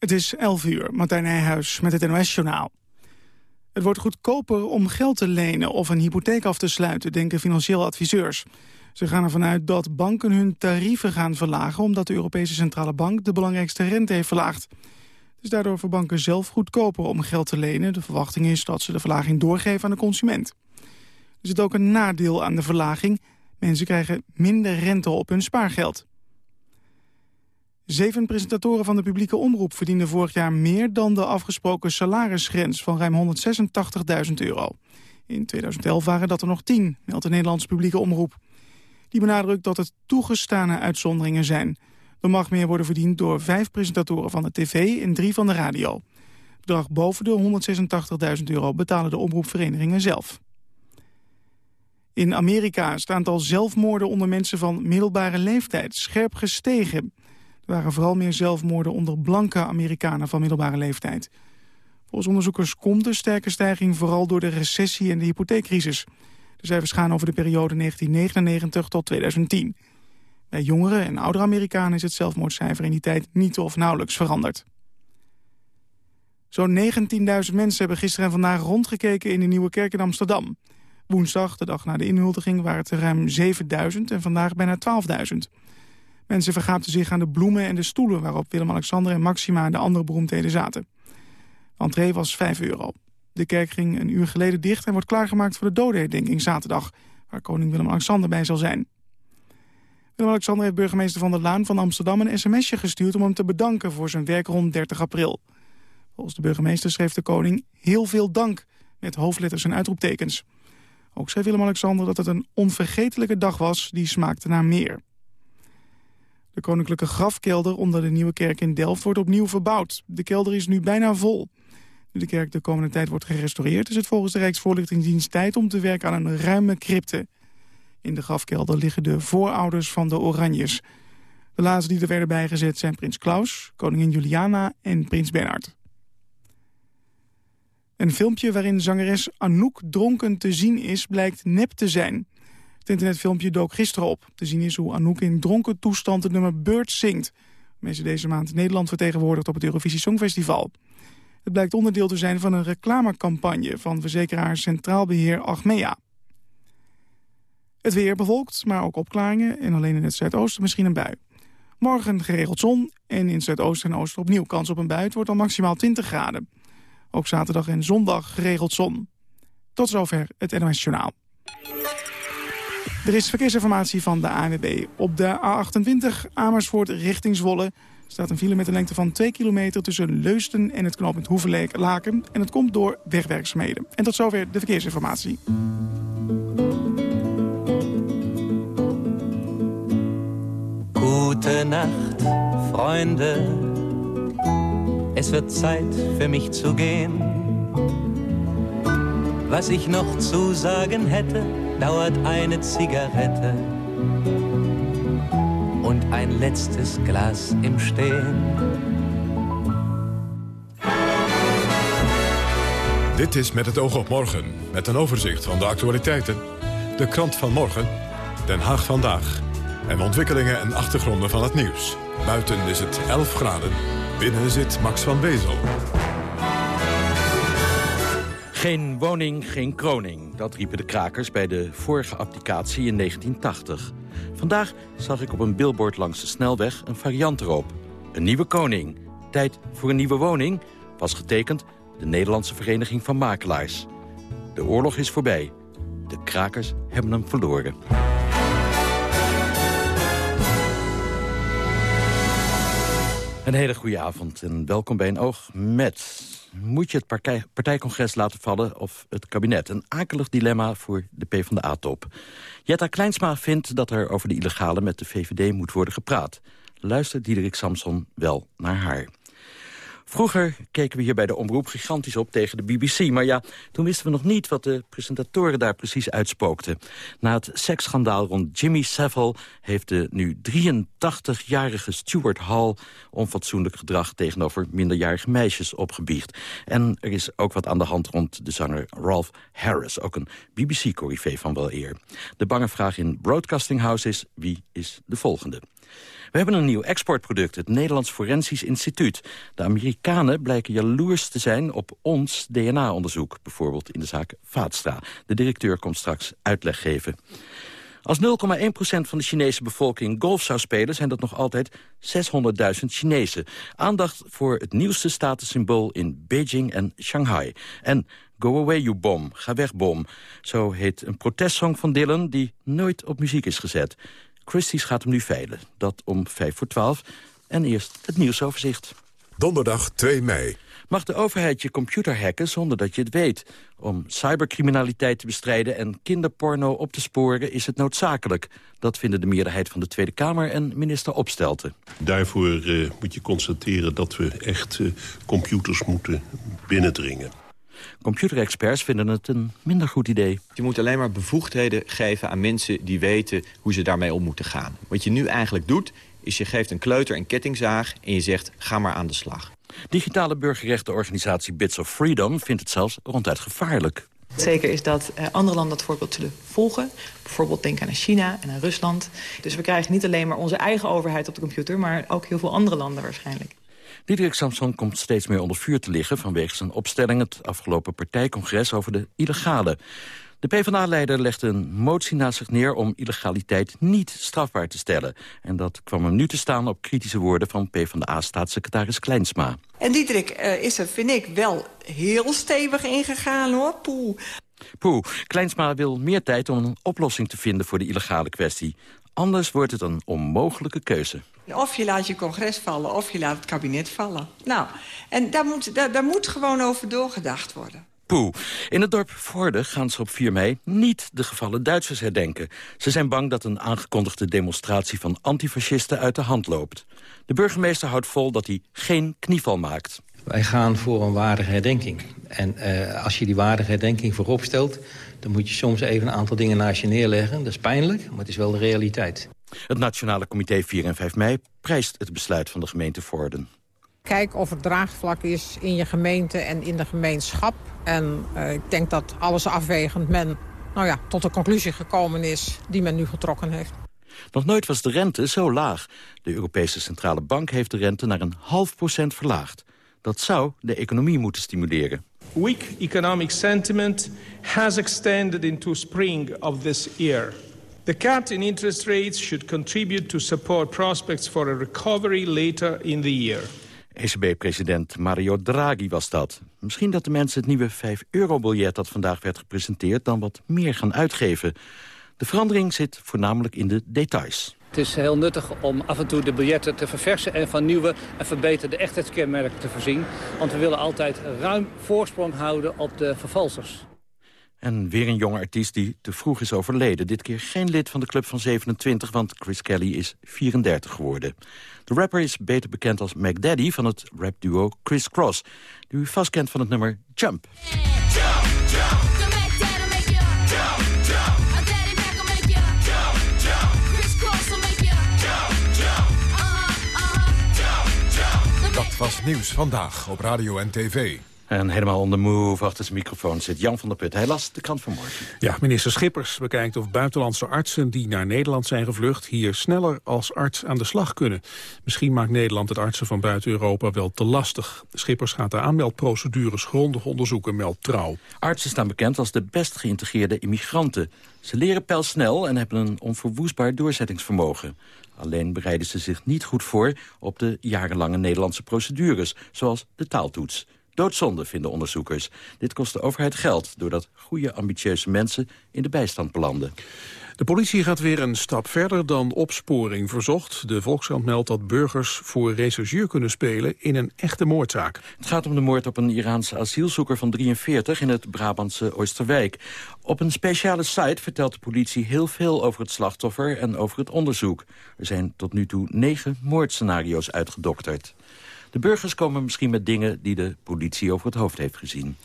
Het is 11 uur, Martijn Nijhuis met het NOS-journaal. Het wordt goedkoper om geld te lenen of een hypotheek af te sluiten, denken financieel adviseurs. Ze gaan ervan uit dat banken hun tarieven gaan verlagen... omdat de Europese Centrale Bank de belangrijkste rente heeft verlaagd. Het is daardoor voor banken zelf goedkoper om geld te lenen. De verwachting is dat ze de verlaging doorgeven aan de consument. Er zit ook een nadeel aan de verlaging. Mensen krijgen minder rente op hun spaargeld. Zeven presentatoren van de publieke omroep verdienden vorig jaar meer dan de afgesproken salarisgrens van ruim 186.000 euro. In 2011 waren dat er nog tien, meldt de Nederlandse publieke omroep. Die benadrukt dat het toegestane uitzonderingen zijn. Er mag meer worden verdiend door vijf presentatoren van de tv en drie van de radio. Bedrag boven de 186.000 euro betalen de omroepverenigingen zelf. In Amerika is het aantal zelfmoorden onder mensen van middelbare leeftijd scherp gestegen. Waren vooral meer zelfmoorden onder blanke Amerikanen van middelbare leeftijd. Volgens onderzoekers komt de sterke stijging vooral door de recessie en de hypotheekcrisis. De cijfers gaan over de periode 1999 tot 2010. Bij jongere en oudere Amerikanen is het zelfmoordcijfer in die tijd niet of nauwelijks veranderd. Zo'n 19.000 mensen hebben gisteren en vandaag rondgekeken in de Nieuwe Kerk in Amsterdam. Woensdag, de dag na de inhuldiging, waren het er ruim 7.000 en vandaag bijna 12.000. Mensen vergaapten zich aan de bloemen en de stoelen... waarop Willem-Alexander en Maxima en de andere beroemdheden zaten. De entree was 5 euro. De kerk ging een uur geleden dicht en wordt klaargemaakt voor de dodenherdenking zaterdag... waar koning Willem-Alexander bij zal zijn. Willem-Alexander heeft burgemeester Van der Laan van Amsterdam een sms'je gestuurd... om hem te bedanken voor zijn werk rond 30 april. Volgens de burgemeester schreef de koning heel veel dank... met hoofdletters en uitroeptekens. Ook zei Willem-Alexander dat het een onvergetelijke dag was... die smaakte naar meer. De koninklijke grafkelder onder de Nieuwe Kerk in Delft wordt opnieuw verbouwd. De kelder is nu bijna vol. Nu de kerk de komende tijd wordt gerestaureerd... is het volgens de Rijksvoorlichtingsdienst tijd om te werken aan een ruime crypte. In de grafkelder liggen de voorouders van de Oranjes. De laatste die er werden bijgezet zijn prins Klaus, koningin Juliana en prins Bernhard. Een filmpje waarin zangeres Anouk dronken te zien is... blijkt nep te zijn. Het internetfilmpje dook gisteren op. Te zien is hoe Anouk in dronken toestand het nummer Bird zingt. Mensen deze maand Nederland vertegenwoordigd op het Eurovisie Songfestival. Het blijkt onderdeel te zijn van een reclamecampagne van verzekeraar Centraal Beheer Achmea. Het weer bewolkt, maar ook opklaringen en alleen in het zuidoosten misschien een bui. Morgen geregeld zon en in zuidoosten en oosten opnieuw kans op een bui. Het wordt al maximaal 20 graden. Ook zaterdag en zondag geregeld zon. Tot zover het NOS Journaal. Er is verkeersinformatie van de ANWB. Op de A28 Amersfoort richting Zwolle staat een file met een lengte van 2 kilometer tussen Leusden en het knooppunt Hoevelaken. En het komt door wegwerkzaamheden. En tot zover de verkeersinformatie. Gute Nacht, Freunde. Es wird Zeit für mich zu gehen. Was ich noch zu sagen hätte, dauert eine Zigarette und ein letztes Glas im Stehen. Dit is Met het oog op morgen, met een overzicht van de actualiteiten. De krant van morgen, Den Haag vandaag. En ontwikkelingen en achtergronden van het nieuws. Buiten is het 11 graden, binnen zit Max van Wezel. Geen woning, geen kroning. Dat riepen de krakers bij de vorige applicatie in 1980. Vandaag zag ik op een billboard langs de snelweg een variant erop. Een nieuwe koning. Tijd voor een nieuwe woning was getekend de Nederlandse Vereniging van Makelaars. De oorlog is voorbij. De krakers hebben hem verloren. Een hele goede avond en welkom bij een oog met... Moet je het partij, partijcongres laten vallen of het kabinet? Een akelig dilemma voor de PvdA-top. Jetta Kleinsma vindt dat er over de illegale met de VVD moet worden gepraat. Luistert Diederik Samson wel naar haar. Vroeger keken we hier bij de omroep gigantisch op tegen de BBC. Maar ja, toen wisten we nog niet wat de presentatoren daar precies uitspookten. Na het seksschandaal rond Jimmy Savile... heeft de nu 83-jarige Stuart Hall... onfatsoenlijk gedrag tegenover minderjarige meisjes opgebiecht. En er is ook wat aan de hand rond de zanger Ralph Harris. Ook een BBC-corrivee van wel eer. De bange vraag in Broadcasting House is... wie is de volgende? We hebben een nieuw exportproduct, het Nederlands Forensisch Instituut. De Amerikanen blijken jaloers te zijn op ons DNA-onderzoek. Bijvoorbeeld in de zaak Vaatstra. De directeur komt straks uitleg geven. Als 0,1% van de Chinese bevolking golf zou spelen... zijn dat nog altijd 600.000 Chinezen. Aandacht voor het nieuwste statussymbool in Beijing en Shanghai. En Go Away You Bomb, Ga weg bom. Zo heet een protestsong van Dylan die nooit op muziek is gezet. Christie's gaat hem nu veilen. Dat om 5 voor 12. En eerst het nieuwsoverzicht. Donderdag 2 mei. Mag de overheid je computer hacken zonder dat je het weet? Om cybercriminaliteit te bestrijden en kinderporno op te sporen is het noodzakelijk. Dat vinden de meerderheid van de Tweede Kamer en minister Opstelten. Daarvoor uh, moet je constateren dat we echt uh, computers moeten binnendringen. Computerexperts vinden het een minder goed idee. Je moet alleen maar bevoegdheden geven aan mensen die weten hoe ze daarmee om moeten gaan. Wat je nu eigenlijk doet, is je geeft een kleuter een kettingzaag en je zegt ga maar aan de slag. Digitale burgerrechtenorganisatie Bits of Freedom vindt het zelfs ronduit gevaarlijk. Zeker is dat eh, andere landen dat voorbeeld zullen volgen. Bijvoorbeeld denk aan China en aan Rusland. Dus we krijgen niet alleen maar onze eigen overheid op de computer... maar ook heel veel andere landen waarschijnlijk. Diederik Samson komt steeds meer onder vuur te liggen... vanwege zijn opstelling het afgelopen partijcongres over de illegale. De PvdA-leider legde een motie naast zich neer om illegaliteit niet strafbaar te stellen. En dat kwam hem nu te staan op kritische woorden van PvdA-staatssecretaris Kleinsma. En Diederik uh, is er, vind ik, wel heel stevig ingegaan, hoor. Poeh. Poeh, Kleinsma wil meer tijd om een oplossing te vinden voor de illegale kwestie. Anders wordt het een onmogelijke keuze. Of je laat je congres vallen, of je laat het kabinet vallen. Nou, en daar moet, daar, daar moet gewoon over doorgedacht worden. Poeh. In het dorp Voorde gaan ze op 4 mei niet de gevallen Duitsers herdenken. Ze zijn bang dat een aangekondigde demonstratie van antifascisten uit de hand loopt. De burgemeester houdt vol dat hij geen knieval maakt. Wij gaan voor een waardige herdenking. En uh, als je die waardige herdenking voorop stelt... dan moet je soms even een aantal dingen naast je neerleggen. Dat is pijnlijk, maar het is wel de realiteit. Het Nationale Comité 4 en 5 mei prijst het besluit van de gemeente Vorden. Kijk of er draagvlak is in je gemeente en in de gemeenschap. En uh, ik denk dat alles afwegend men nou ja, tot de conclusie gekomen is die men nu getrokken heeft. Nog nooit was de rente zo laag. De Europese Centrale Bank heeft de rente naar een half procent verlaagd. Dat zou de economie moeten stimuleren. Weak economic sentiment has extended into spring of this year. The cut in interest rates should contribute to support prospects for a recovery later in the year. ECB-president Mario Draghi was dat. Misschien dat de mensen het nieuwe 5-euro-biljet dat vandaag werd gepresenteerd... dan wat meer gaan uitgeven. De verandering zit voornamelijk in de details. Het is heel nuttig om af en toe de biljetten te verversen... en van nieuwe en verbeterde echtheidskenmerken te voorzien. Want we willen altijd ruim voorsprong houden op de vervalsers. En weer een jonge artiest die te vroeg is overleden. Dit keer geen lid van de club van 27, want Chris Kelly is 34 geworden. De rapper is beter bekend als Mac Daddy van het rapduo Chris Cross... die u vast kent van het nummer Jump. Was Nieuws Vandaag op Radio en TV. En helemaal on the move achter zijn microfoon zit Jan van der Put. Hij las de krant vanmorgen. Ja, minister Schippers bekijkt of buitenlandse artsen die naar Nederland zijn gevlucht... hier sneller als arts aan de slag kunnen. Misschien maakt Nederland het artsen van buiten Europa wel te lastig. Schippers gaat de aanmeldprocedures grondig onderzoeken, meldt Trouw. Artsen staan bekend als de best geïntegreerde immigranten. Ze leren pijlsnel en hebben een onverwoestbaar doorzettingsvermogen. Alleen bereiden ze zich niet goed voor op de jarenlange Nederlandse procedures... zoals de taaltoets. Doodzonde, vinden onderzoekers. Dit kost de overheid geld, doordat goede, ambitieuze mensen in de bijstand belanden. De politie gaat weer een stap verder dan opsporing verzocht. De Volkskrant meldt dat burgers voor rechercheur kunnen spelen in een echte moordzaak. Het gaat om de moord op een Iraanse asielzoeker van 43 in het Brabantse Oosterwijk. Op een speciale site vertelt de politie heel veel over het slachtoffer en over het onderzoek. Er zijn tot nu toe negen moordscenario's uitgedokterd. De burgers komen misschien met dingen die de politie over het hoofd heeft gezien.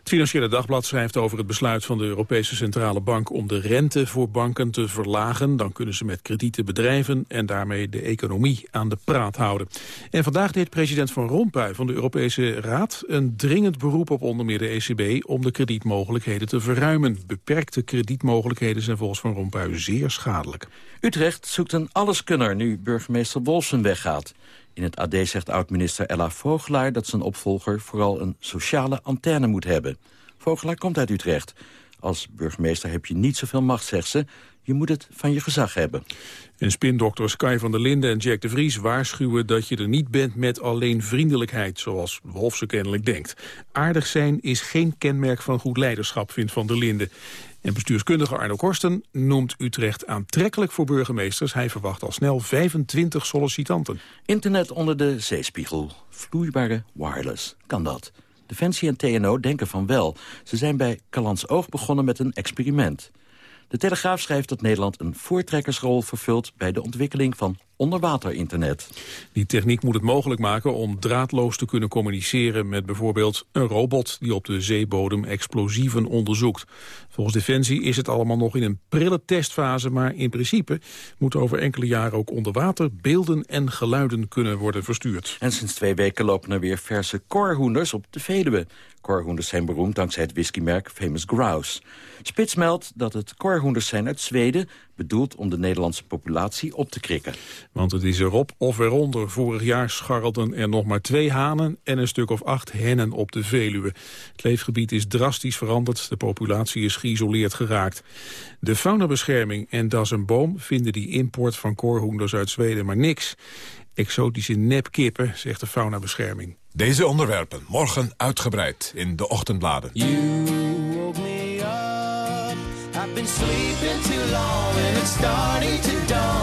Het Financiële Dagblad schrijft over het besluit van de Europese Centrale Bank om de rente voor banken te verlagen. Dan kunnen ze met kredieten bedrijven en daarmee de economie aan de praat houden. En vandaag deed president Van Rompuy van de Europese Raad een dringend beroep op onder meer de ECB om de kredietmogelijkheden te verruimen. Beperkte kredietmogelijkheden zijn volgens Van Rompuy zeer schadelijk. Utrecht zoekt een alleskunner nu burgemeester Wolfsen weggaat. In het AD zegt oud-minister Ella Vogelaar dat zijn opvolger vooral een sociale antenne moet hebben. Vogelaar komt uit Utrecht. Als burgemeester heb je niet zoveel macht, zegt ze. Je moet het van je gezag hebben. En spindokters Kai van der Linden en Jack de Vries waarschuwen dat je er niet bent met alleen vriendelijkheid, zoals Wolfse kennelijk denkt. Aardig zijn is geen kenmerk van goed leiderschap, vindt van der Linden. En bestuurskundige Arno Korsten noemt Utrecht aantrekkelijk voor burgemeesters. Hij verwacht al snel 25 sollicitanten. Internet onder de zeespiegel. Vloeibare wireless. Kan dat? Defensie en TNO denken van wel. Ze zijn bij Calans Oog begonnen met een experiment. De Telegraaf schrijft dat Nederland een voortrekkersrol vervult... bij de ontwikkeling van onderwaterinternet. Die techniek moet het mogelijk maken om draadloos te kunnen communiceren... met bijvoorbeeld een robot die op de zeebodem explosieven onderzoekt. Volgens Defensie is het allemaal nog in een prille testfase... maar in principe moeten over enkele jaren ook onder water... beelden en geluiden kunnen worden verstuurd. En sinds twee weken lopen er weer verse korhoenders op de Veluwe. Korhoenders zijn beroemd dankzij het whiskymerk Famous Grouse. Spits meldt dat het korhoenders zijn uit Zweden... bedoeld om de Nederlandse populatie op te krikken. Want het is erop of eronder. Vorig jaar scharrelden er nog maar twee hanen en een stuk of acht hennen op de Veluwe. Het leefgebied is drastisch veranderd. De populatie is geïsoleerd geraakt. De faunabescherming en Das en Boom vinden die import van korhoenders uit Zweden maar niks. Exotische nepkippen, zegt de faunabescherming. Deze onderwerpen morgen uitgebreid in de ochtendbladen. I've been sleeping too long and it's starting to dawn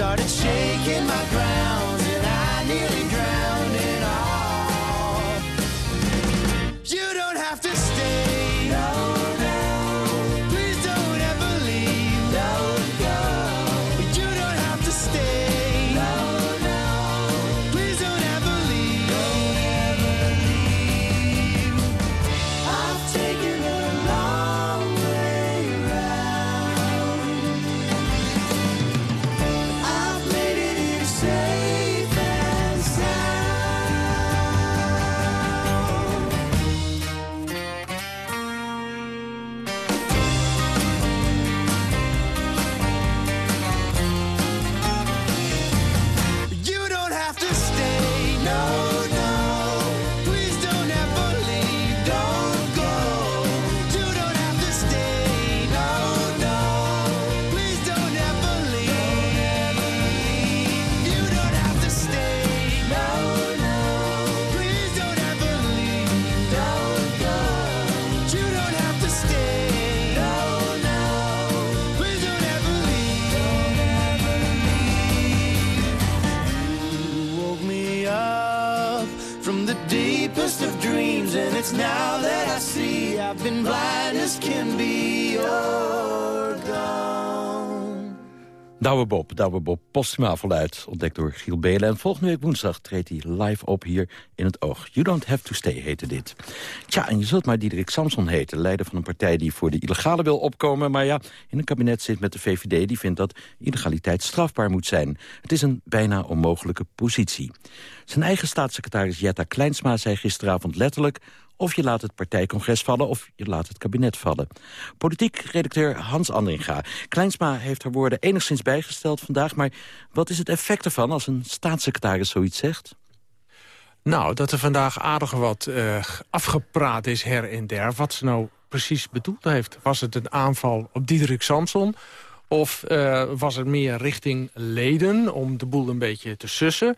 Started shaking Douwe Bob, Douwe Bob, postuma voluit, ontdekt door Giel Belen. En volgende week woensdag treedt hij live op hier in het Oog. You Don't Have To Stay heette dit. Tja, en je zult maar Diederik Samson heten, leider van een partij die voor de illegale wil opkomen. Maar ja, in een kabinet zit met de VVD die vindt dat illegaliteit strafbaar moet zijn. Het is een bijna onmogelijke positie. Zijn eigen staatssecretaris Jetta Kleinsma zei gisteravond letterlijk... of je laat het partijcongres vallen of je laat het kabinet vallen. Politiek redacteur Hans Andringa. Kleinsma heeft haar woorden enigszins bijgesteld vandaag... maar wat is het effect ervan als een staatssecretaris zoiets zegt? Nou, dat er vandaag aardig wat eh, afgepraat is her en der. Wat ze nou precies bedoeld heeft. Was het een aanval op Diederik Samson? Of eh, was het meer richting leden om de boel een beetje te sussen?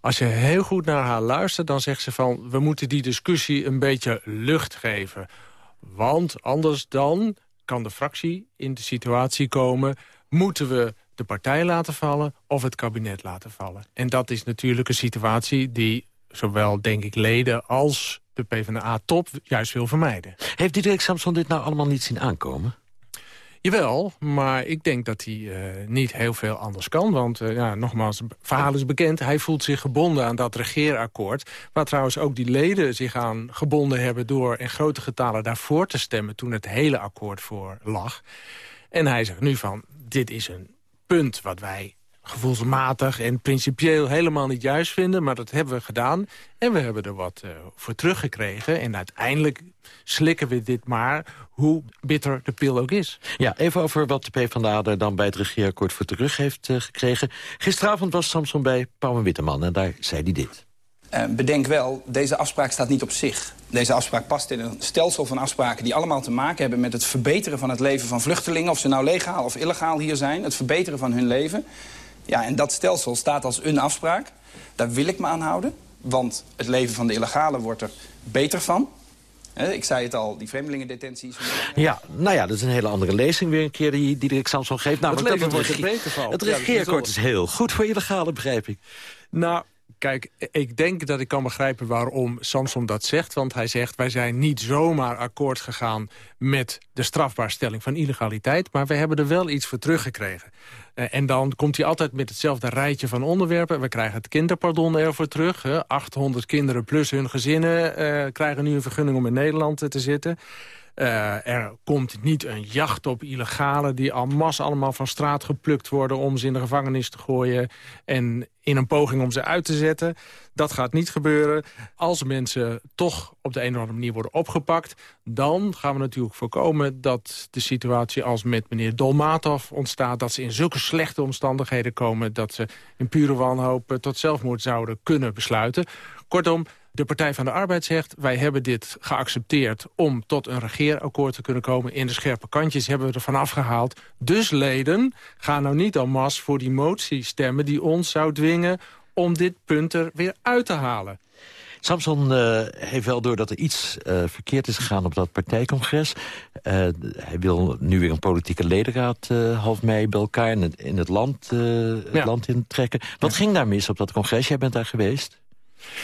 Als je heel goed naar haar luistert, dan zegt ze van... we moeten die discussie een beetje lucht geven. Want anders dan kan de fractie in de situatie komen... moeten we de partij laten vallen of het kabinet laten vallen. En dat is natuurlijk een situatie die zowel, denk ik, leden als de PvdA-top juist wil vermijden. Heeft Diederik Samson dit nou allemaal niet zien aankomen? Jawel, maar ik denk dat hij uh, niet heel veel anders kan. Want uh, ja, nogmaals, het verhaal is bekend. Hij voelt zich gebonden aan dat regeerakkoord. Waar trouwens ook die leden zich aan gebonden hebben... door in grote getalen daarvoor te stemmen... toen het hele akkoord voor lag. En hij zegt nu van, dit is een punt wat wij gevoelsmatig en principieel helemaal niet juist vinden. Maar dat hebben we gedaan. En we hebben er wat uh, voor teruggekregen. En uiteindelijk slikken we dit maar, hoe bitter de pil ook is. Ja, even over wat de PvdA er dan bij het regeerakkoord voor terug heeft uh, gekregen. Gisteravond was Samson bij Pauw en Witteman en daar zei hij dit. Uh, bedenk wel, deze afspraak staat niet op zich. Deze afspraak past in een stelsel van afspraken... die allemaal te maken hebben met het verbeteren van het leven van vluchtelingen... of ze nou legaal of illegaal hier zijn, het verbeteren van hun leven. Ja, en dat stelsel staat als een afspraak. Daar wil ik me aan houden, want het leven van de illegalen wordt er beter van. Ik zei het al, die vreemdelingendetenties. Ja, nou ja, dat is een hele andere lezing weer een keer die Diederik Samson geeft. Nou, het leven wordt er beter van. Het regeerakkoord is heel goed voor illegale, begrijp ik. Nou, Kijk, ik denk dat ik kan begrijpen waarom Samson dat zegt. Want hij zegt, wij zijn niet zomaar akkoord gegaan... met de strafbaarstelling van illegaliteit... maar we hebben er wel iets voor teruggekregen. Uh, en dan komt hij altijd met hetzelfde rijtje van onderwerpen. We krijgen het kinderpardon ervoor terug. Hè. 800 kinderen plus hun gezinnen uh, krijgen nu een vergunning om in Nederland te zitten. Uh, er komt niet een jacht op illegalen die al masse allemaal van straat geplukt worden... om ze in de gevangenis te gooien en in een poging om ze uit te zetten. Dat gaat niet gebeuren. Als mensen toch op de een of andere manier worden opgepakt... dan gaan we natuurlijk voorkomen dat de situatie als met meneer Dolmatov ontstaat... dat ze in zulke slechte omstandigheden komen... dat ze in pure wanhoop tot zelfmoord zouden kunnen besluiten. Kortom, de Partij van de Arbeid zegt... wij hebben dit geaccepteerd om tot een regeerakkoord te kunnen komen. In de scherpe kantjes hebben we ervan afgehaald. Dus leden, gaan nou niet al mas voor die motie stemmen... die ons zou dwingen om dit punt er weer uit te halen. Samson uh, heeft wel door dat er iets uh, verkeerd is gegaan op dat partijcongres. Uh, hij wil nu weer een politieke ledenraad half mei bij elkaar in het, in het land, ja. land intrekken. Wat ja. ging daar mis op dat congres? Jij bent daar geweest?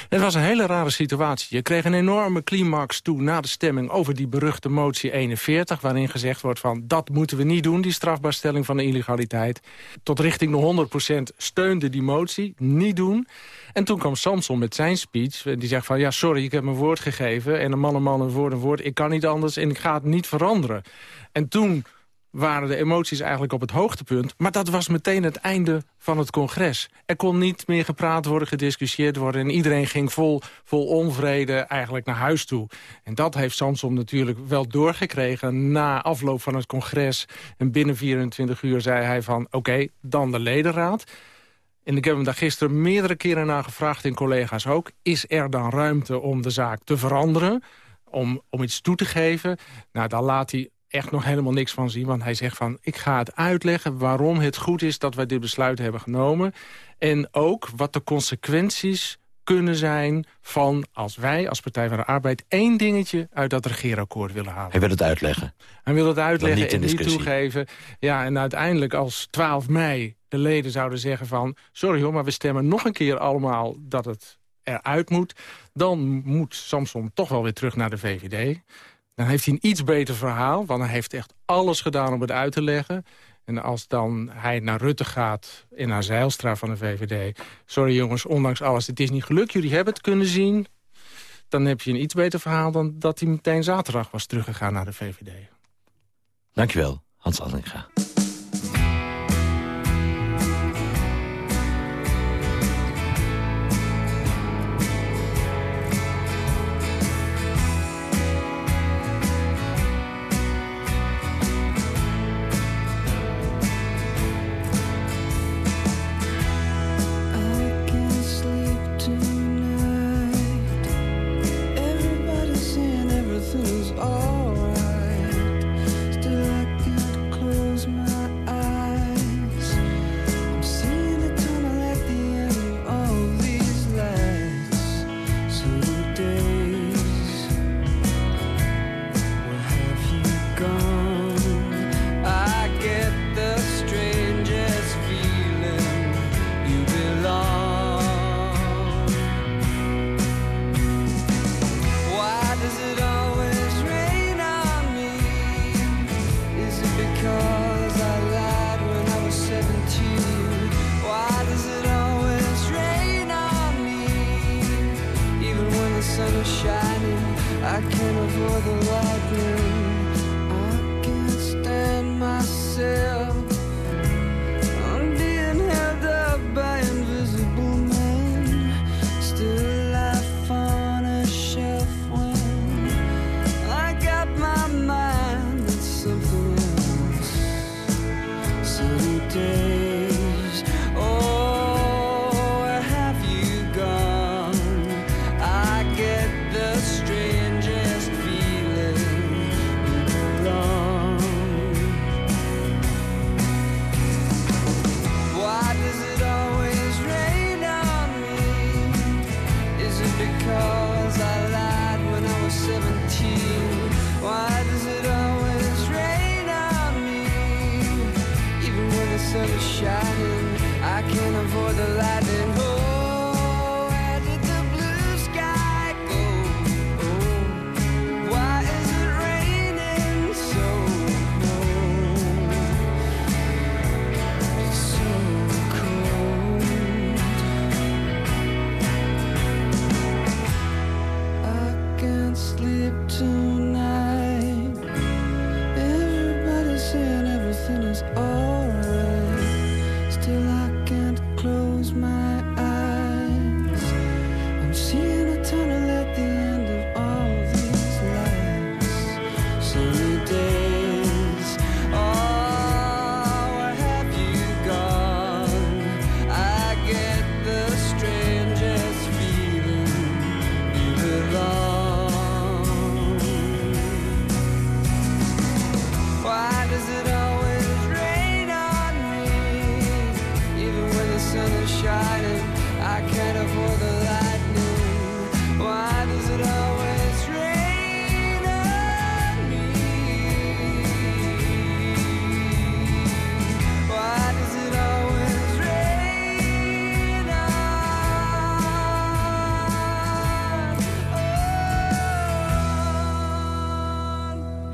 Het was een hele rare situatie. Je kreeg een enorme climax toe na de stemming over die beruchte motie 41... waarin gezegd wordt van dat moeten we niet doen, die strafbaarstelling van de illegaliteit. Tot richting de 100% steunde die motie, niet doen. En toen kwam Samson met zijn speech. Die zegt van ja, sorry, ik heb mijn woord gegeven... en een man een man, een woord een woord. Ik kan niet anders en ik ga het niet veranderen. En toen waren de emoties eigenlijk op het hoogtepunt. Maar dat was meteen het einde van het congres. Er kon niet meer gepraat worden, gediscussieerd worden... en iedereen ging vol, vol onvrede eigenlijk naar huis toe. En dat heeft Samson natuurlijk wel doorgekregen na afloop van het congres. En binnen 24 uur zei hij van, oké, dan de ledenraad. En ik heb hem daar gisteren meerdere keren naar gevraagd, in collega's ook. Is er dan ruimte om de zaak te veranderen? Om, om iets toe te geven? Nou, dan laat hij echt nog helemaal niks van zien. Want hij zegt van, ik ga het uitleggen waarom het goed is dat wij dit besluit hebben genomen. En ook wat de consequenties kunnen zijn van als wij als Partij van de Arbeid... één dingetje uit dat regeerakkoord willen halen. Hij wil het uitleggen. Hij wil het uitleggen niet en niet toegeven. Ja, en uiteindelijk als 12 mei de leden zouden zeggen van... sorry hoor, maar we stemmen nog een keer allemaal dat het eruit moet... dan moet Samson toch wel weer terug naar de VVD. Dan heeft hij een iets beter verhaal, want hij heeft echt alles gedaan om het uit te leggen. En als dan hij naar Rutte gaat en naar Zeilstra van de VVD... sorry jongens, ondanks alles, het is niet gelukt, jullie hebben het kunnen zien... dan heb je een iets beter verhaal dan dat hij meteen zaterdag was teruggegaan naar de VVD. Dankjewel, Hans Aslinga.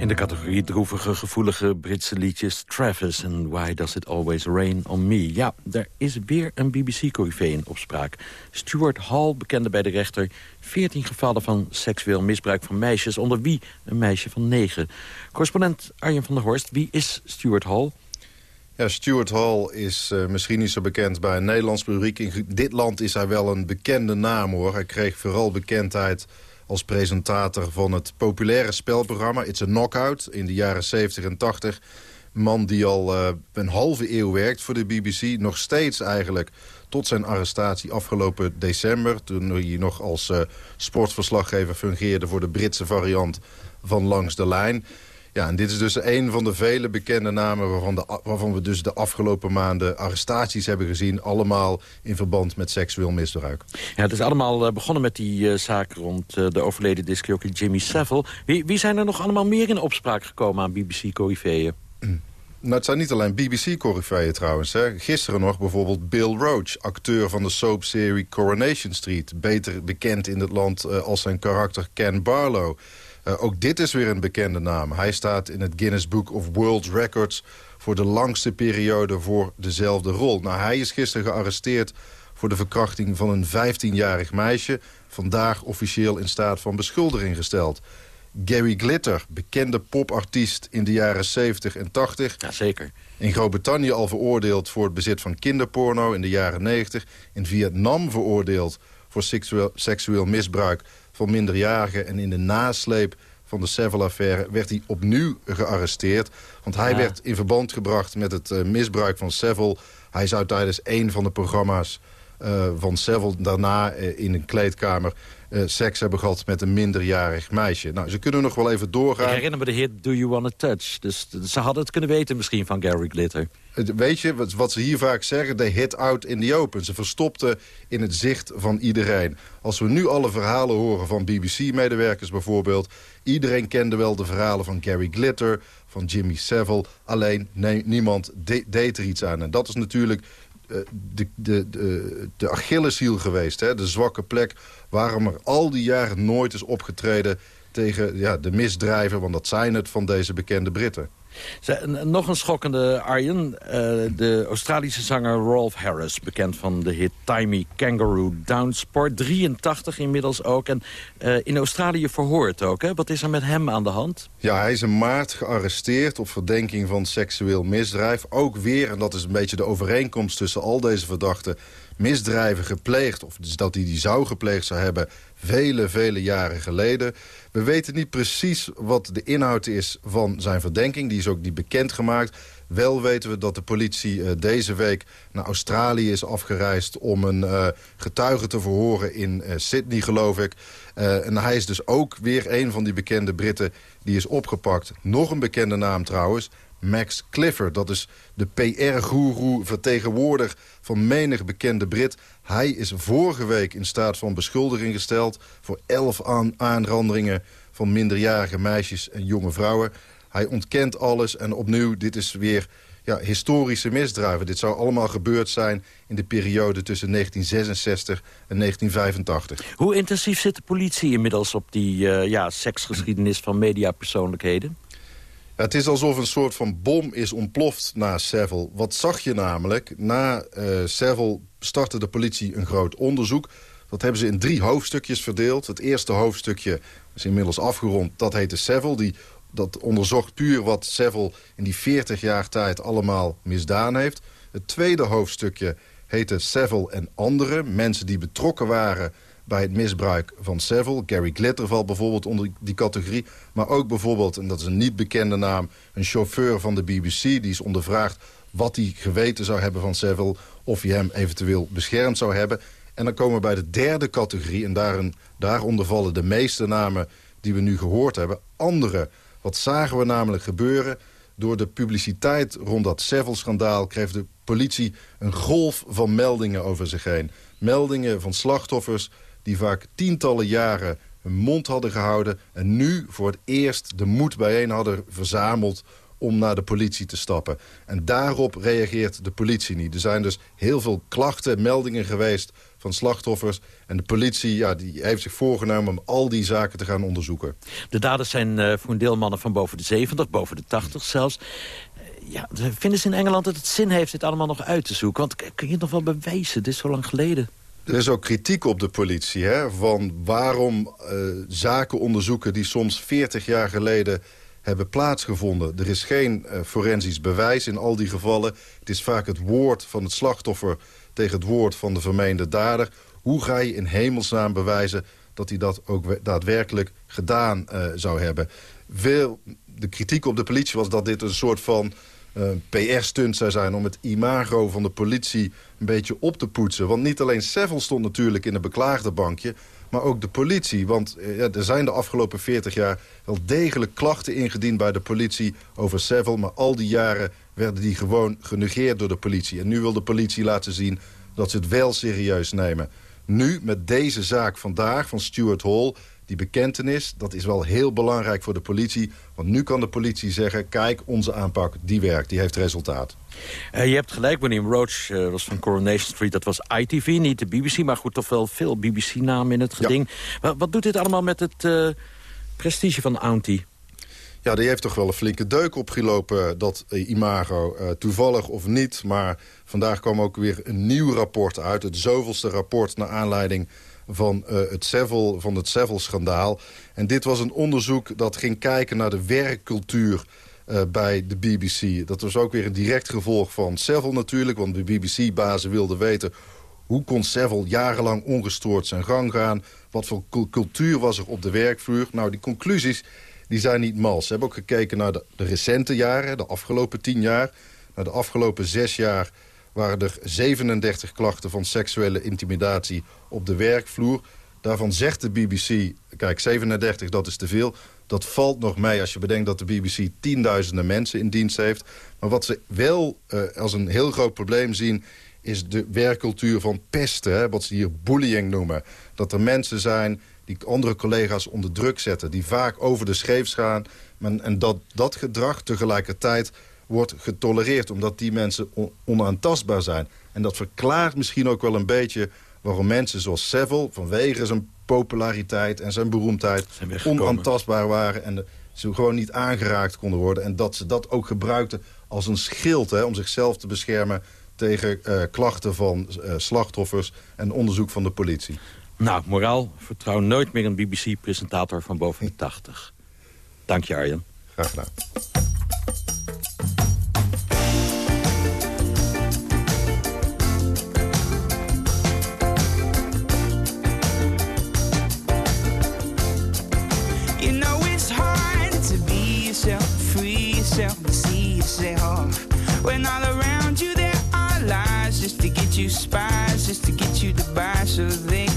In de categorie droevige, gevoelige Britse liedjes Travis en Why Does It Always Rain On Me. Ja, er is weer een BBC-corrivee in opspraak. Stuart Hall bekende bij de rechter 14 gevallen van seksueel misbruik van meisjes... onder wie een meisje van 9. Correspondent Arjen van der Horst, wie is Stuart Hall? Ja, Stuart Hall is eh, misschien niet zo bekend bij een Nederlands publiek. In dit land is hij wel een bekende naam, hoor. Hij kreeg vooral bekendheid als presentator van het populaire spelprogramma It's a Knockout in de jaren 70 en 80. Een man die al eh, een halve eeuw werkt voor de BBC. Nog steeds eigenlijk tot zijn arrestatie afgelopen december. Toen hij nog als eh, sportverslaggever fungeerde voor de Britse variant van Langs de Lijn. Ja, en dit is dus een van de vele bekende namen... Waarvan, de, waarvan we dus de afgelopen maanden arrestaties hebben gezien. Allemaal in verband met seksueel misbruik. Ja, het is allemaal eh, begonnen met die eh, zaak rond eh, de overleden discjockey Jimmy Savile. Wie, wie zijn er nog allemaal meer in opspraak gekomen aan BBC-corriveeën? Nou, het zijn niet alleen BBC-corriveeën trouwens. Hè. Gisteren nog bijvoorbeeld Bill Roach, acteur van de soapserie Coronation Street. Beter bekend in het land als zijn karakter Ken Barlow. Eh, ook dit is weer een bekende naam. Hij staat in het Guinness Book of World Records... voor de langste periode voor dezelfde rol. Nou, hij is gisteren gearresteerd voor de verkrachting van een 15-jarig meisje... vandaag officieel in staat van beschuldiging gesteld. Gary Glitter, bekende popartiest in de jaren 70 en 80. Ja, zeker. In Groot-Brittannië al veroordeeld voor het bezit van kinderporno in de jaren 90. In Vietnam veroordeeld voor seksueel, seksueel misbruik van minderjarigen. En in de nasleep van de Savile-affaire werd hij opnieuw gearresteerd. Want hij Ja. werd in verband gebracht met het eh, misbruik van Savile. Hij zou tijdens een van de programma's eh, van Savile daarna eh, in een kleedkamer... seks hebben gehad met een minderjarig meisje. Nou, ze kunnen nog wel even Ik doorgaan. herinner me de hit Do You Wanna Touch. Dus ze hadden het kunnen weten misschien van Gary Glitter. Weet je, wat, wat ze hier vaak zeggen, they hit out in the open. Ze verstopten in het zicht van iedereen. Als we nu alle verhalen horen van BBC-medewerkers bijvoorbeeld... iedereen kende wel de verhalen van Gary Glitter, van Jimmy Savile... alleen niemand de- deed er iets aan. En dat is natuurlijk eh, de, de, de, de Achilleshiel geweest, hè? de zwakke plek... waarom er al die jaren nooit is opgetreden tegen ja, de misdrijven... want dat zijn het van deze bekende Britten. Nog een schokkende Arjen. Eh, de Australische zanger Rolf Harris, bekend van de hit Timey Kangaroo Downsport. 83 inmiddels ook. En eh, in Australië verhoord ook. Hè? Wat is er met hem aan de hand? Ja, hij is in maart gearresteerd op verdenking van seksueel misdrijf. Ook weer, en dat is een beetje de overeenkomst tussen al deze verdachten... misdrijven gepleegd, of dus dat hij die zou gepleegd zou hebben... vele, vele jaren geleden. We weten niet precies wat de inhoud is van zijn verdenking. Die is ook niet bekendgemaakt. Wel weten we dat de politie eh, deze week naar Australië is afgereisd... om een eh, getuige te verhoren in eh, Sydney, geloof ik. En hij is dus ook weer een van die bekende Britten die is opgepakt. Nog een bekende naam trouwens, Max Clifford. Dat is de PR-goeroe, vertegenwoordiger van menig bekende Brit. Hij is vorige week in staat van beschuldiging gesteld... voor elf aan aanranderingen van minderjarige meisjes en jonge vrouwen. Hij ontkent alles en opnieuw, dit is weer ja, historische misdrijven. Dit zou allemaal gebeurd zijn in de periode tussen 1966 en 1985. Hoe intensief zit de politie inmiddels op die eh, ja, seksgeschiedenis van mediapersoonlijkheden? Het is alsof een soort van bom is ontploft na Seville. Wat zag je namelijk? Na eh Seville startte de politie een groot onderzoek. Dat hebben ze in drie hoofdstukjes verdeeld. Het eerste hoofdstukje is inmiddels afgerond. Dat heette Seville. Die, dat onderzocht puur wat Seville in die 40 jaar tijd allemaal misdaan heeft. Het tweede hoofdstukje heette Seville en anderen. Mensen die betrokken waren bij het misbruik van Seville. Gary Glitter valt bijvoorbeeld onder die categorie. Maar ook bijvoorbeeld, en dat is een niet bekende naam... een chauffeur van de BBC, die is ondervraagd... wat hij geweten zou hebben van Seville... of hij hem eventueel beschermd zou hebben. En dan komen we bij de derde categorie... en daarin, daaronder vallen de meeste namen die we nu gehoord hebben. Andere. Wat zagen we namelijk gebeuren? Door de publiciteit rond dat Seville-schandaal... kreeg de politie een golf van meldingen over zich heen. Meldingen van slachtoffers die vaak tientallen jaren hun mond hadden gehouden... en nu voor het eerst de moed bijeen hadden verzameld om naar de politie te stappen. En daarop reageert de politie niet. Er zijn dus heel veel klachten, meldingen geweest van slachtoffers. En de politie ja, die heeft zich voorgenomen om al die zaken te gaan onderzoeken. De daders zijn eh, voor een deel mannen van boven de 70, boven de 80 zelfs. Eh, Ja, vinden ze in Engeland dat het zin heeft dit allemaal nog uit te zoeken? Want kun je het nog wel bewijzen? Dit is zo lang geleden. Er is ook kritiek op de politie, hè, van waarom eh, zaken onderzoeken die soms 40 jaar geleden hebben plaatsgevonden. Er is geen eh, forensisch bewijs in al die gevallen. Het is vaak het woord van het slachtoffer tegen het woord van de vermeende dader. Hoe ga je in hemelsnaam bewijzen dat hij dat ook we- daadwerkelijk gedaan eh, zou hebben? Veel, de kritiek op de politie was dat dit een soort van PR-stunt zou zijn... om het imago van de politie een beetje op te poetsen. Want niet alleen Seville stond natuurlijk in een beklaagde bankje... maar ook de politie. Want eh, ja, er zijn de afgelopen 40 jaar wel degelijk klachten ingediend bij de politie over Seville... maar al die jaren werden die gewoon genegeerd door de politie. En nu wil de politie laten zien dat ze het wel serieus nemen. Nu, met deze zaak vandaag van Stuart Hall die bekentenis, dat is wel heel belangrijk voor de politie. Want nu kan de politie zeggen, kijk, onze aanpak, die werkt, die heeft resultaat. Eh, je hebt gelijk, William Roach eh, was van Coronation Street. Dat was ITV, niet de BBC, maar goed, toch wel veel BBC-namen in het geding. Wat, wat doet dit allemaal met het eh, prestige van Auntie? Ja, die heeft toch wel een flinke deuk opgelopen, dat imago. Toevallig of niet, maar vandaag kwam ook weer een nieuw rapport uit. Het zoveelste rapport naar aanleiding van, eh, het Seville, van het Seville-schandaal. En dit was een onderzoek dat ging kijken naar de werkcultuur eh, bij de BBC. Dat was ook weer een direct gevolg van Seville natuurlijk, want de BBC-bazen wilden weten... Hoe kon Seville jarenlang ongestoord zijn gang gaan? Wat voor cul- cultuur was er op de werkvloer? Nou, die conclusies die zijn niet mals. Ze hebben ook gekeken naar de, de recente jaren, de afgelopen tien jaar. Naar de afgelopen zes jaar waren er 37 klachten van seksuele intimidatie op de werkvloer. Daarvan zegt de BBC, kijk, 37, dat is te veel. Dat valt nog mee als je bedenkt dat de BBC tienduizenden mensen in dienst heeft. Maar wat ze wel eh, als een heel groot probleem zien is de werkcultuur van pesten. Wat ze hier bullying noemen. Dat er mensen zijn die andere collega's onder druk zetten. Die vaak over de scheefs gaan. En dat dat gedrag tegelijkertijd wordt getolereerd. Omdat die mensen on- onaantastbaar zijn. En dat verklaart misschien ook wel een beetje waarom mensen zoals Seville... vanwege zijn populariteit en zijn beroemdheid onaantastbaar waren. En de ze gewoon niet aangeraakt konden worden. En dat ze dat ook gebruikten als een schild hè, om zichzelf te beschermen tegen eh, klachten van eh, slachtoffers en onderzoek van de politie. Nou, moraal, vertrouw nooit meer een BBC-presentator van boven de 80. Dank je, Arjen. Graag gedaan. You spies, just to get you to buy. So they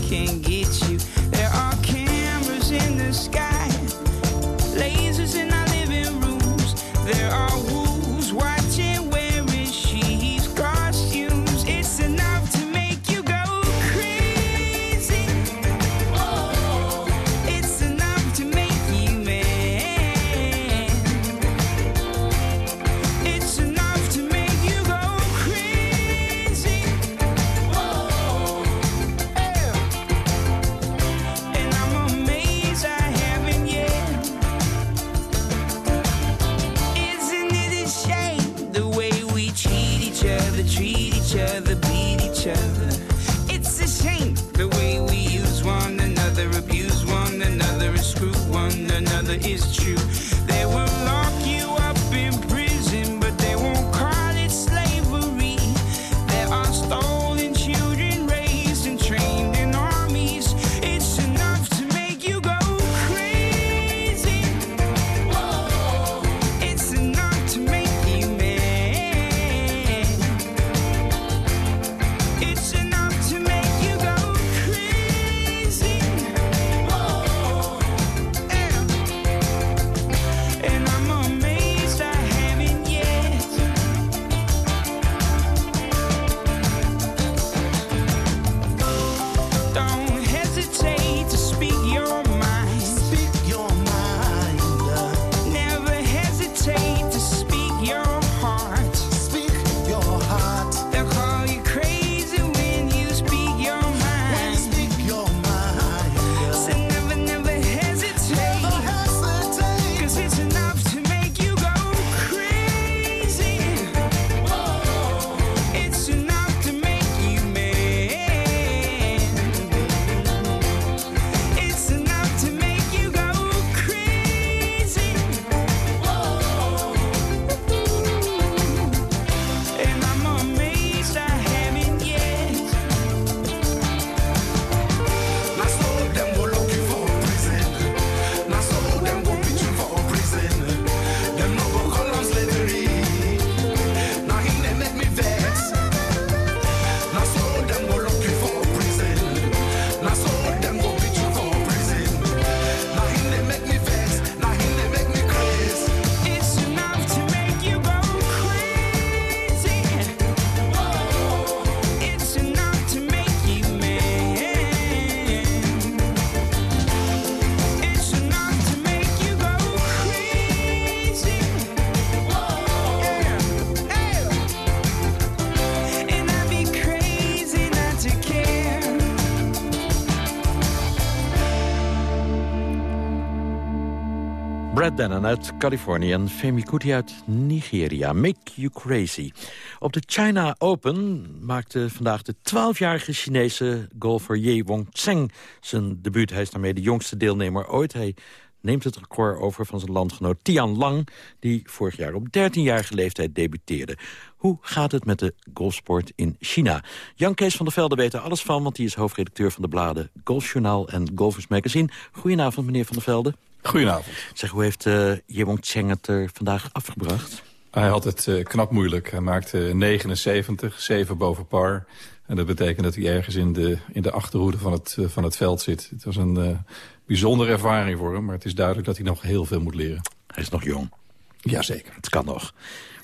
Brad Dennen uit Californië en Femi Kuti uit Nigeria. Make You Crazy. Op de China Open maakte vandaag de 12-jarige Chinese golfer Ye Wong Tseng zijn debuut. Hij is daarmee de jongste deelnemer ooit. Hij neemt het record over van zijn landgenoot Tian Lang... die vorig jaar op 13-jarige leeftijd debuteerde. Hoe gaat het met de golfsport in China? Jan Kees van der Velde weet er alles van... want hij is hoofdredacteur van de bladen Golfjournaal en Golfers Magazine. Goedenavond, meneer van der Velde. Goedenavond. Zeg, hoe heeft uh, Jewong Cheng het er vandaag afgebracht? Hij had het uh, knap moeilijk. Hij maakte 79, 7 boven par. En dat betekent dat hij ergens in de, in de achterhoede van het, uh, van het veld zit. Het was een uh, bijzondere ervaring voor hem. Maar het is duidelijk dat hij nog heel veel moet leren. Hij is nog jong. Jazeker. Het kan nog.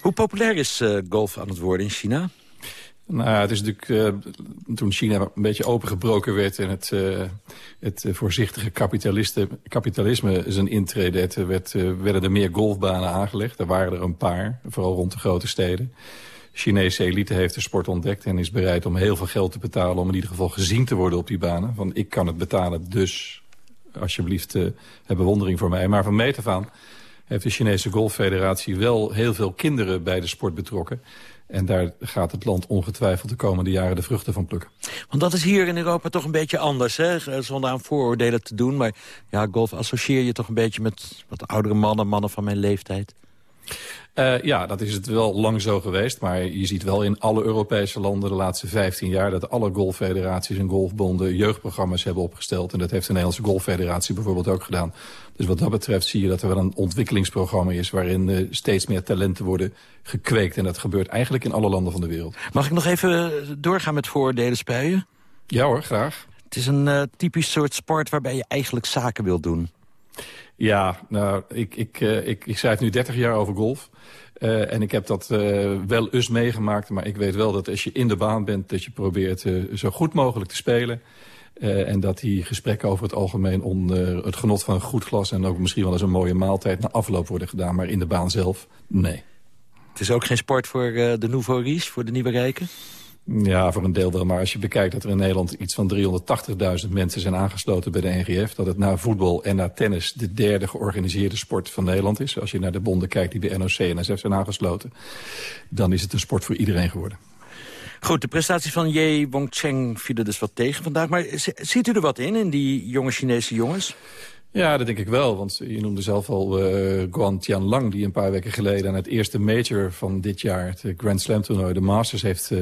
Hoe populair is golf aan het worden in China? Nou, het is natuurlijk uh, toen China een beetje opengebroken werd en het, uh, het voorzichtige kapitalisme zijn intrede, werd, werden er meer golfbanen aangelegd. Er waren er een paar, vooral rond de grote steden. Chinese elite heeft de sport ontdekt en is bereid om heel veel geld te betalen om in ieder geval gezien te worden op die banen. Van ik kan het betalen, dus alsjeblieft heb bewondering voor mij. Maar van meet af aan heeft de Chinese Golffederatie wel heel veel kinderen bij de sport betrokken. En daar gaat het land ongetwijfeld de komende jaren de vruchten van plukken. Want dat is hier in Europa toch een beetje anders, hè? Zonder aan vooroordelen te doen. Maar ja, golf associeer je toch een beetje met wat oudere mannen, mannen van mijn leeftijd. Uh, ja, dat is het wel lang zo geweest. Maar je ziet wel in alle Europese landen de laatste 15 jaar... dat alle golffederaties en golfbonden jeugdprogramma's hebben opgesteld. En dat heeft de Nederlandse Golffederatie bijvoorbeeld ook gedaan. Dus wat dat betreft zie je dat er wel een ontwikkelingsprogramma is... waarin uh, steeds meer talenten worden gekweekt. En dat gebeurt eigenlijk in alle landen van de wereld. Mag ik nog even doorgaan met vooroordelen spuien? Ja hoor, graag. Het is een uh, typisch soort sport waarbij je eigenlijk zaken wilt doen. Ja, nou, ik, ik, uh, ik, ik schrijf nu 30 jaar over golf. Uh, en ik heb dat uh, wel eens meegemaakt. Maar ik weet wel dat als je in de baan bent... dat je probeert uh, zo goed mogelijk te spelen. En dat die gesprekken over het algemeen... onder het genot van een goed glas... en ook misschien wel eens een mooie maaltijd... na afloop worden gedaan. Maar in de baan zelf, nee. Het is ook geen sport voor de nouveau riche, voor de nieuwe rijken? Ja, voor een deel wel. Maar als je bekijkt dat er in Nederland iets van 380.000 mensen zijn aangesloten bij de NGF... dat het na voetbal en na tennis de derde georganiseerde sport van Nederland is. Als je naar de bonden kijkt die bij NOC en NSF zijn aangesloten... dan is het een sport voor iedereen geworden. Goed, de prestatie van Ye Wongcheng viel er dus wat tegen vandaag. Maar ziet u er wat in, in die jonge Chinese jongens? Ja, dat denk ik wel. Want je noemde zelf al uh, Guan Tianlang... die een paar weken geleden aan het eerste major van dit jaar... het Grand Slam toernooi, de Masters, heeft, uh,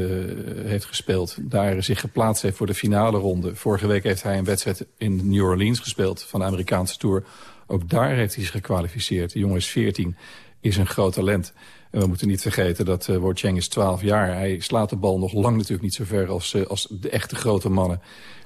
heeft gespeeld. Daar zich geplaatst heeft voor de finale ronde. Vorige week heeft hij een wedstrijd in New Orleans gespeeld... van de Amerikaanse Tour. Ook daar heeft hij zich gekwalificeerd. De jongen is 14, is een groot talent. En we moeten niet vergeten dat uh, Cheng is 12 jaar. Hij slaat de bal nog lang natuurlijk niet zo ver als, uh, als de echte grote mannen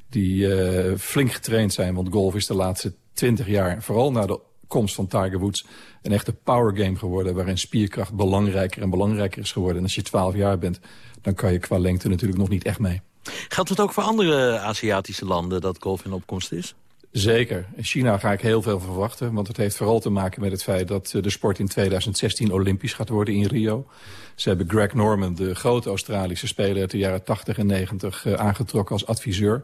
die uh, flink getraind zijn. Want golf is de laatste 20 jaar, vooral na de komst van Tiger Woods... een echte power game geworden... waarin spierkracht belangrijker en belangrijker is geworden. En als je 12 jaar bent, dan kan je qua lengte natuurlijk nog niet echt mee. Geldt het ook voor andere Aziatische landen dat golf in opkomst is? Zeker. In China ga ik heel veel verwachten. Want het heeft vooral te maken met het feit dat de sport in 2016 olympisch gaat worden in Rio. Ze hebben Greg Norman, de grote Australische speler uit de jaren 80 en 90, uh, aangetrokken als adviseur.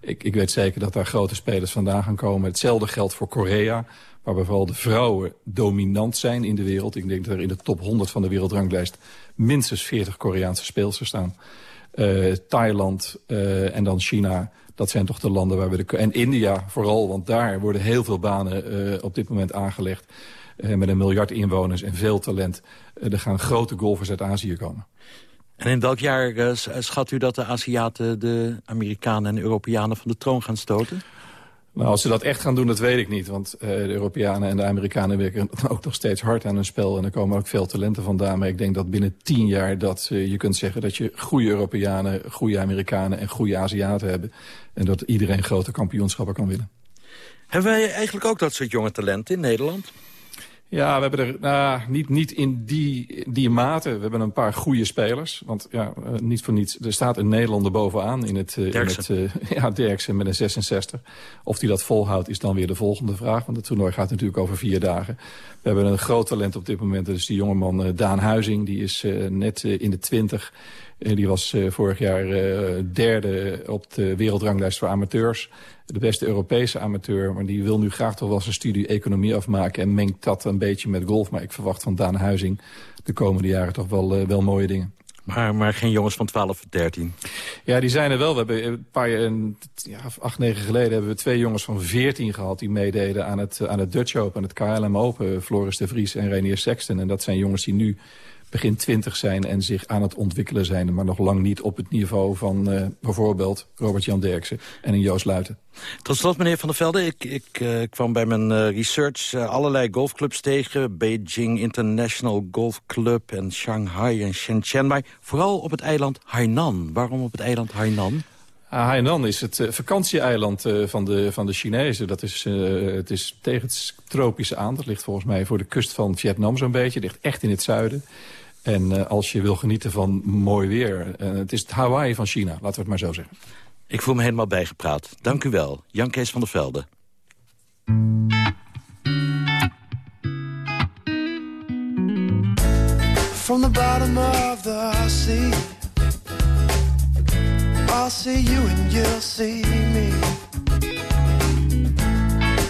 Ik, ik weet zeker dat daar grote spelers vandaan gaan komen. Hetzelfde geldt voor Korea, waar vooral de vrouwen dominant zijn in de wereld. Ik denk dat er in de top 100 van de wereldranglijst minstens 40 Koreaanse speelsters staan. Uh, Thailand en dan China, dat zijn toch de landen waar we de... En India vooral, want daar worden heel veel banen uh, op dit moment aangelegd. met een miljard inwoners en veel talent. er gaan grote golfers uit Azië komen. En in welk jaar schat u dat de Aziaten, de Amerikanen en Europeanen van de troon gaan stoten? Nou, als ze dat echt gaan doen, dat weet ik niet. Want uh, de Europeanen en de Amerikanen werken ook nog steeds hard aan hun spel. En er komen ook veel talenten vandaan. Maar ik denk dat binnen tien jaar dat je kunt zeggen dat je goede Europeanen, goede Amerikanen en goede Aziaten hebt. En dat iedereen grote kampioenschappen kan winnen. Hebben wij eigenlijk ook dat soort jonge talenten in Nederland? Ja, we hebben er nou, niet, niet in die, die mate. We hebben een paar goede spelers. Want ja, uh, niet voor niets. Er staat een Nederlander bovenaan in het... Uh, in het uh, ja, Derksen met een 66. Of die dat volhoudt is dan weer de volgende vraag. Want het toernooi gaat natuurlijk over vier dagen. We hebben een groot talent op dit moment. Dat is die jongeman Daan Huizing. Die is net in de 20. die was vorig jaar derde op de wereldranglijst voor amateurs de beste Europese amateur. Maar die wil nu graag toch wel zijn studie economie afmaken... en mengt dat een beetje met golf. Maar ik verwacht van Daan Huizing de komende jaren toch wel, uh, wel mooie dingen. Maar, maar geen jongens van 12 of 13? Ja, die zijn er wel. We hebben een paar jaar, ja, acht, negen geleden hebben we twee jongens van 14 gehad... die meededen aan het, aan het Dutch Open, aan het KLM Open. Floris de Vries en Renier Sexton. En dat zijn jongens die nu begin twintig zijn en zich aan het ontwikkelen zijn... maar nog lang niet op het niveau van uh, bijvoorbeeld Robert-Jan Derksen en een Joost Luiten. Tot slot, meneer Van der Velde. Ik, ik uh, kwam bij mijn uh, research allerlei golfclubs tegen. Beijing International Golf Club en Shanghai en Shenzhen. Maar vooral op het eiland Hainan. Waarom op het eiland Hainan? Hainan is het uh, vakantieeiland uh, van, de, van de Chinezen. Dat is, uh, het is tegen het tropische aan. Dat ligt volgens mij voor de kust van Vietnam zo'n beetje. Het ligt echt in het zuiden. En als je wil genieten van mooi weer... het is het Hawaii van China, laten we het maar zo zeggen. Ik voel me helemaal bijgepraat. Dank u wel. Jan Kees van der Velde. From the bottom of the sea I'll see you and you'll see me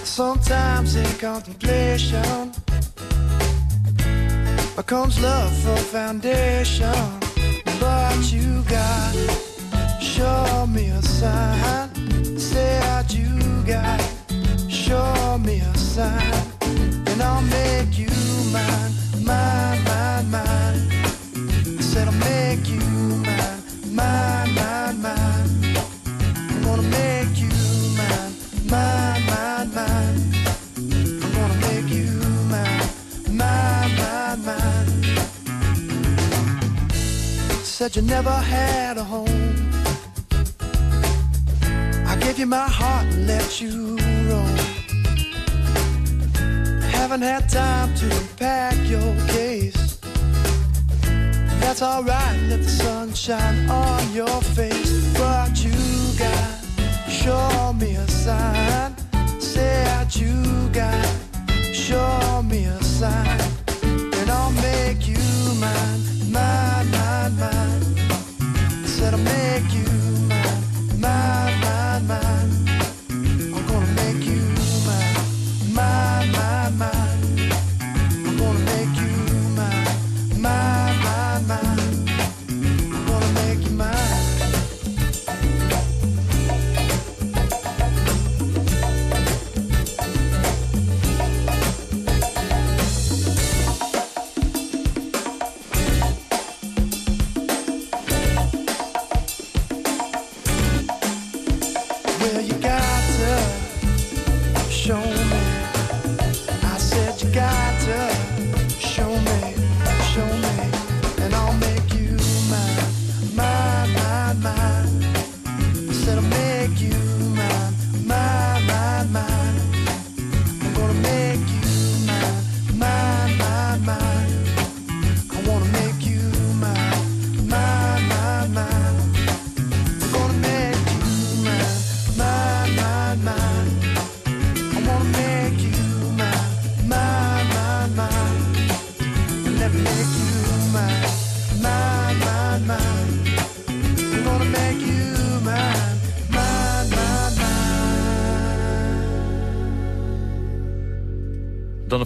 Sometimes in contemplation comes love for foundation. But you got show me a sign. Say that you got show me a sign, and I'll make you mine, mine, mine, mine. I said I'll make you mine, mine, mine, mine. I'm gonna make you mine, mine, mine, mine. I'm gonna make you mine, mine, mine, mine. Said you never had a home. I gave you my heart and let you roam. Haven't had time to pack your case. That's alright, let the sun shine on your face. But you got show me a sign. Say that you got show me a sign. And I'll make you mine, mine, mine, mine. Said I'll make you mine, mine,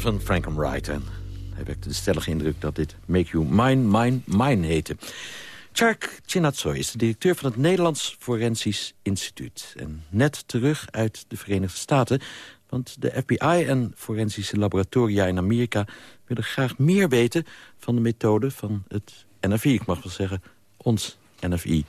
Donovan Frankham Wright. En hij wekte de stellige indruk dat dit Make You Mine, Mine, Mine heette. Chark Chinatsoy is de directeur van het Nederlands Forensisch Instituut. En net terug uit de Verenigde Staten. Want de FBI en forensische laboratoria in Amerika... willen graag meer weten van de methode van het NFI. Ik mag wel zeggen, ons NFI.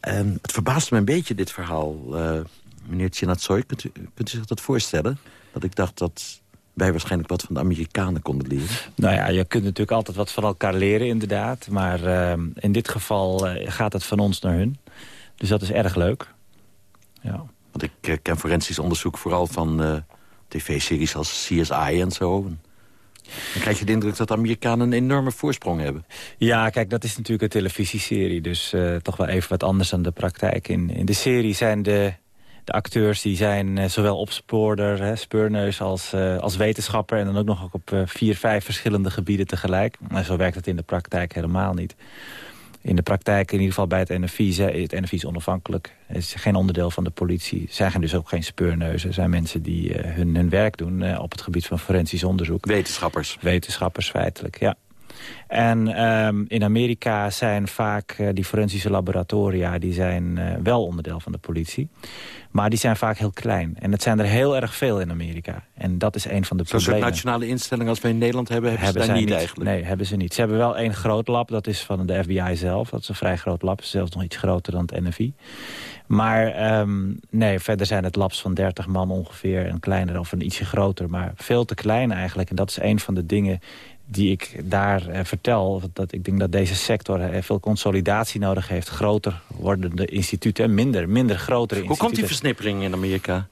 En het verbaasde me een beetje, dit verhaal, eh, meneer Chinatsoy. Kunt u, kunt u zich dat voorstellen? Dat ik dacht dat wij waarschijnlijk wat van de Amerikanen konden leren. Nou ja, je kunt natuurlijk altijd wat van elkaar leren, inderdaad. Maar eh, in dit geval eh, gaat het van ons naar hun. Dus dat is erg leuk. Ja. Want ik eh, ken forensisch onderzoek vooral van eh, tv-series als CSI en zo. Dan krijg je de indruk dat de Amerikanen een enorme voorsprong hebben. Ja, kijk, dat is natuurlijk een televisieserie. Dus toch wel even wat anders dan de praktijk. In, in de serie zijn de, de acteurs die zijn eh, zowel opspoorder, hè, speurneus als, eh, als wetenschapper. En dan ook nog op eh, vier, vijf verschillende gebieden tegelijk. Maar zo werkt het in de praktijk helemaal niet. In de praktijk, in ieder geval bij het NFI, het NFI is onafhankelijk. Het is geen onderdeel van de politie. Zij zijn dus ook geen speurneuzen. zijn mensen die hun, hun werk doen op het gebied van forensisch onderzoek. Wetenschappers. Wetenschappers, feitelijk, ja. En ehm, in Amerika zijn vaak eh, die forensische laboratoria... die zijn eh, wel onderdeel van de politie. Maar die zijn vaak heel klein. En het zijn er heel erg veel in Amerika. En dat is een van de Zo'n soort problemen. nationale instelling als we in Nederland hebben... hebben, Hebben ze daar niet, eigenlijk. Nee, hebben ze niet. Ze hebben wel één groot lab, dat is van de FBI zelf. Dat is een vrij groot lab, zelfs nog iets groter dan het NFI. Maar ehm, nee, verder zijn het labs van 30 man ongeveer. Een kleiner of een ietsje groter, maar veel te klein eigenlijk. En dat is een van de dingen die ik daar eh, vertel. Dat ik denk dat deze sector eh, veel consolidatie nodig heeft. Groter wordende instituten, minder, minder grotere Hoe instituten. komt die versnippering in Amerika?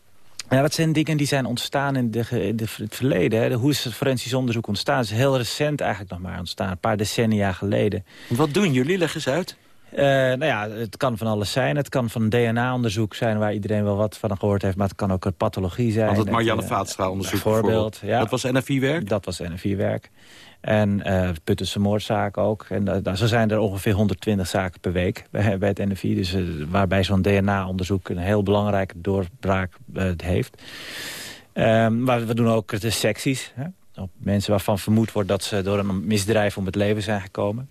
Ja, dat zijn dingen die zijn ontstaan in, de, in de, het verleden. Hè. De- Hoe is het forensisch onderzoek ontstaan? Het is heel recent eigenlijk nog maar ontstaan. Een paar decennia geleden. Wat doen jullie? Leg eens uit. Eh, nou ja, het kan van alles zijn. Het kan van DNA-onderzoek zijn waar iedereen wel wat van gehoord heeft. Maar het kan ook een pathologie zijn. Want het Marianne Vaatstra-onderzoek bijvoorbeeld. Ja. Dat was NFI-werk? Dat was NFI-werk. En eh Puttense moordzaak ook. En da- da- zo zijn er ongeveer 120 zaken per week bij, het NFI. Dus, eh, waarbij zo'n DNA-onderzoek een heel belangrijke doorbraak eh, heeft. Ehm, maar we doen ook de secties. Hè? Op mensen waarvan vermoed wordt dat ze door een misdrijf om het leven zijn gekomen.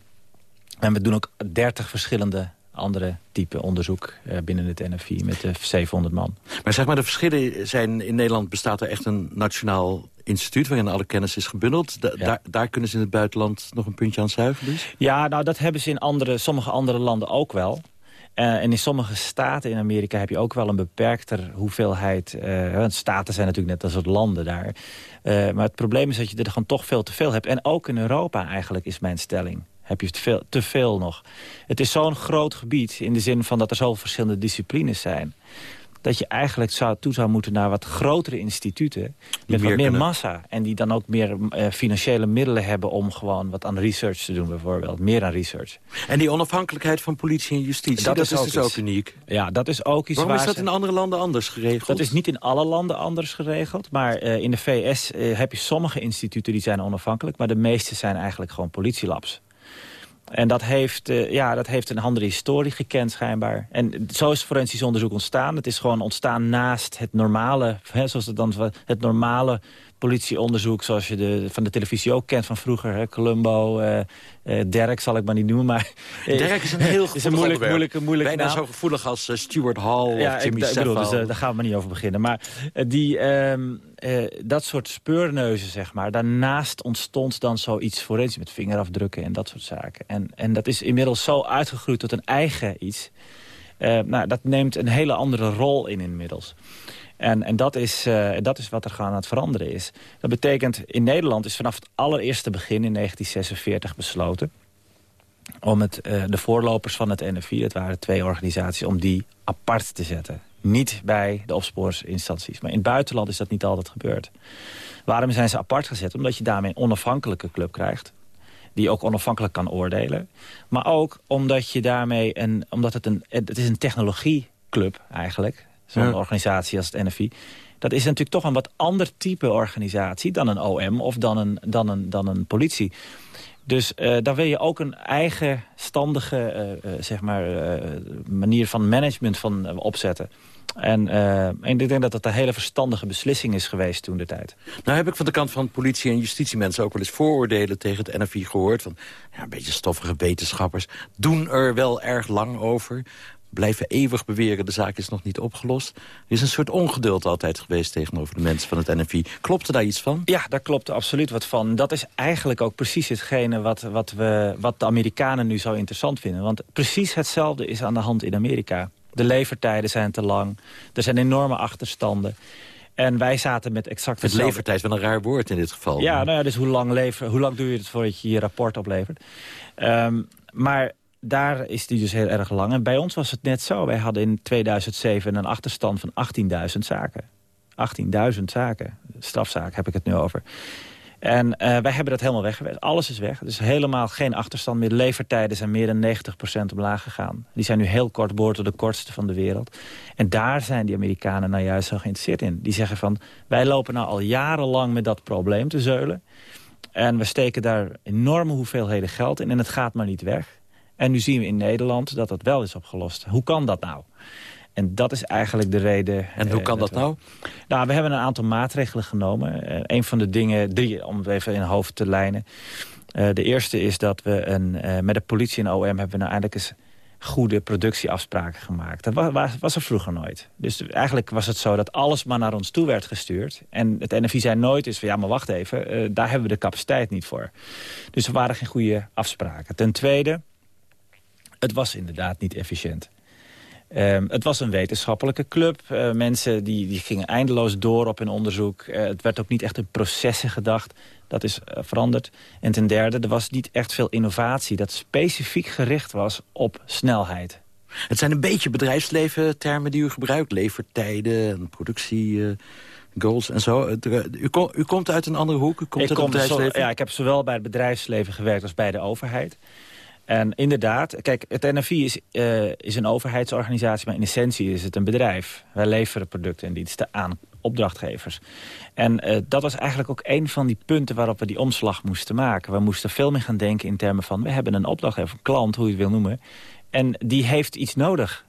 En we doen ook 30 verschillende andere type onderzoek eh, binnen het NFI met de 700 man. Maar zeg maar, de verschillen zijn... In Nederland bestaat er echt een nationaal instituut... waarin alle kennis is gebundeld. Da- daar, daar kunnen ze in het buitenland nog een puntje aan zuigen dus? Ja, nou dat hebben ze in andere, sommige andere landen ook wel. Eh, en in sommige staten in Amerika heb je ook wel een beperkter hoeveelheid... eh, want staten zijn natuurlijk net als het landen daar. Eh, maar het probleem is dat je er gewoon toch veel te veel hebt. En ook in Europa eigenlijk is mijn stelling. Heb je te veel, te veel nog. Het is zo'n groot gebied in de zin van dat er zoveel verschillende disciplines zijn dat je eigenlijk zou, toe zou moeten naar wat grotere instituten... met meer wat meer massa. En die dan ook meer eh, financiële middelen hebben... om gewoon wat aan research te doen bijvoorbeeld. Meer aan research. En die onafhankelijkheid van politie en justitie, dat, is, dus ook uniek. Ja, dat is ook iets Waarom is waar dat ze- in andere landen anders geregeld? Dat is niet in alle landen anders geregeld. Maar eh, in de VS eh, heb je sommige instituten die zijn onafhankelijk... maar de meeste zijn eigenlijk gewoon politielabs. En dat heeft, eh, ja, dat heeft een andere historie gekend schijnbaar. En zo is forensisch onderzoek ontstaan. Het is gewoon ontstaan naast het normale... Hè, zoals het, dan, het normale politieonderzoek... zoals je de, van de televisie ook kent van vroeger. Hè, Columbo, eh, Derek zal ik maar niet noemen. Maar, Derek is een heel is een moeilijk, moeilijke, moeilijke Bijna naam. zo gevoelig als eh, Stuart Hall Ja, of Jimmy ik, dus, daar gaan we maar niet over beginnen. Maar die, ehm, eh, dat soort speurneuzen, zeg maar. Daarnaast ontstond dan zoiets forensisch met vingerafdrukken en dat soort zaken. En, en dat is inmiddels zo uitgegroeid tot een eigen iets. Nou, dat neemt een hele andere rol in inmiddels. En, en dat, is, eh, dat is wat er gaan aan het veranderen is. Dat betekent, in Nederland is vanaf het allereerste begin in 1946 besloten om het, eh, de voorlopers van het NFI, dat waren twee organisaties, om die apart te zetten. Niet bij de opsporingsinstanties. Maar in het buitenland is dat niet altijd gebeurd. Waarom zijn ze apart gezet? Omdat je daarmee een onafhankelijke club krijgt. Die ook onafhankelijk kan oordelen. Maar ook omdat je daarmee een. Omdat het een. Het is een technologieclub eigenlijk. Zo'n Ja. organisatie als het NFI. Dat is natuurlijk toch een wat ander type organisatie dan een OM of dan een, dan een, dan een politie. Dus eh, daar wil je ook een eigenstandige eh, zeg maar, manier van management van opzetten. En, en ik denk dat dat een hele verstandige beslissing is geweest toen de tijd. Nou heb ik van de kant van politie- en justitiemensen ook wel eens vooroordelen tegen het NFI gehoord. Van ja, een beetje stoffige wetenschappers doen er wel erg lang over. Blijven eeuwig beweren, de zaak is nog niet opgelost. Er is een soort ongeduld altijd geweest tegenover de mensen van het NFI. Klopte daar iets van? Ja, daar klopt absoluut wat van. Dat is eigenlijk ook precies hetgene wat, wat, we, wat de Amerikanen nu zo interessant vinden. Want precies hetzelfde is aan de hand in Amerika. De levertijden zijn te lang. Er zijn enorme achterstanden. En wij zaten met exact Het levertijd, wel een raar woord in dit geval. Ja, nou ja, dus hoe lang, lever, hoe lang doe je het voordat je je rapport oplevert? Ehm, maar daar is die dus heel erg lang. En bij ons was het net zo. Wij hadden in 2007 een achterstand van 18.000 zaken. 18.000 zaken. Strafzaken heb ik het nu over. En eh, wij hebben dat helemaal weggewerkt. Alles is weg. Dus helemaal geen achterstand meer. De levertijden zijn meer dan 90% omlaag gegaan. Die zijn nu heel kort, tot de kortste van de wereld. En daar zijn die Amerikanen nou juist zo geïnteresseerd in. Die zeggen van, wij lopen nou al jarenlang met dat probleem te zeulen. En we steken daar enorme hoeveelheden geld in en het gaat maar niet weg. En nu zien we in Nederland dat dat wel is opgelost. Hoe kan dat nou? En dat is eigenlijk de reden... En hoe eh, kan dat we- nou? Nou, we hebben een aantal maatregelen genomen. Eh, een van de dingen, drie om het even in het hoofd te lijnen. Eh, de eerste is dat we een, met de politie en OM hebben we nou eindelijk eens goede productieafspraken gemaakt. Dat wa- wa- was er vroeger nooit. Dus eigenlijk was het zo dat alles maar naar ons toe werd gestuurd. En het NFI zei nooit eens van ja, maar wacht even, daar hebben we de capaciteit niet voor. Dus er waren geen goede afspraken. Ten tweede, het was inderdaad niet efficiënt. Ehm, het was een wetenschappelijke club. Eh, mensen die, die gingen eindeloos door op hun onderzoek. Eh, het werd ook niet echt in processen gedacht. Dat is eh, veranderd. En ten derde, er was niet echt veel innovatie... dat specifiek gericht was op snelheid. Het zijn een beetje bedrijfsleven termen die u gebruikt. Levertijden en productie... goals en zo. U, kom- u komt uit een andere hoek, u komt ik, uit het zo- ja, ik heb zowel bij het bedrijfsleven gewerkt als bij de overheid. En inderdaad, kijk, het NFI is, eh, is een overheidsorganisatie... maar in essentie is het een bedrijf. Wij leveren producten en diensten aan opdrachtgevers. En eh, dat was eigenlijk ook een van die punten waarop we die omslag moesten maken. We moesten veel meer gaan denken in termen van... we hebben een opdrachtgever, een klant, hoe je het wil noemen... en die heeft iets nodig.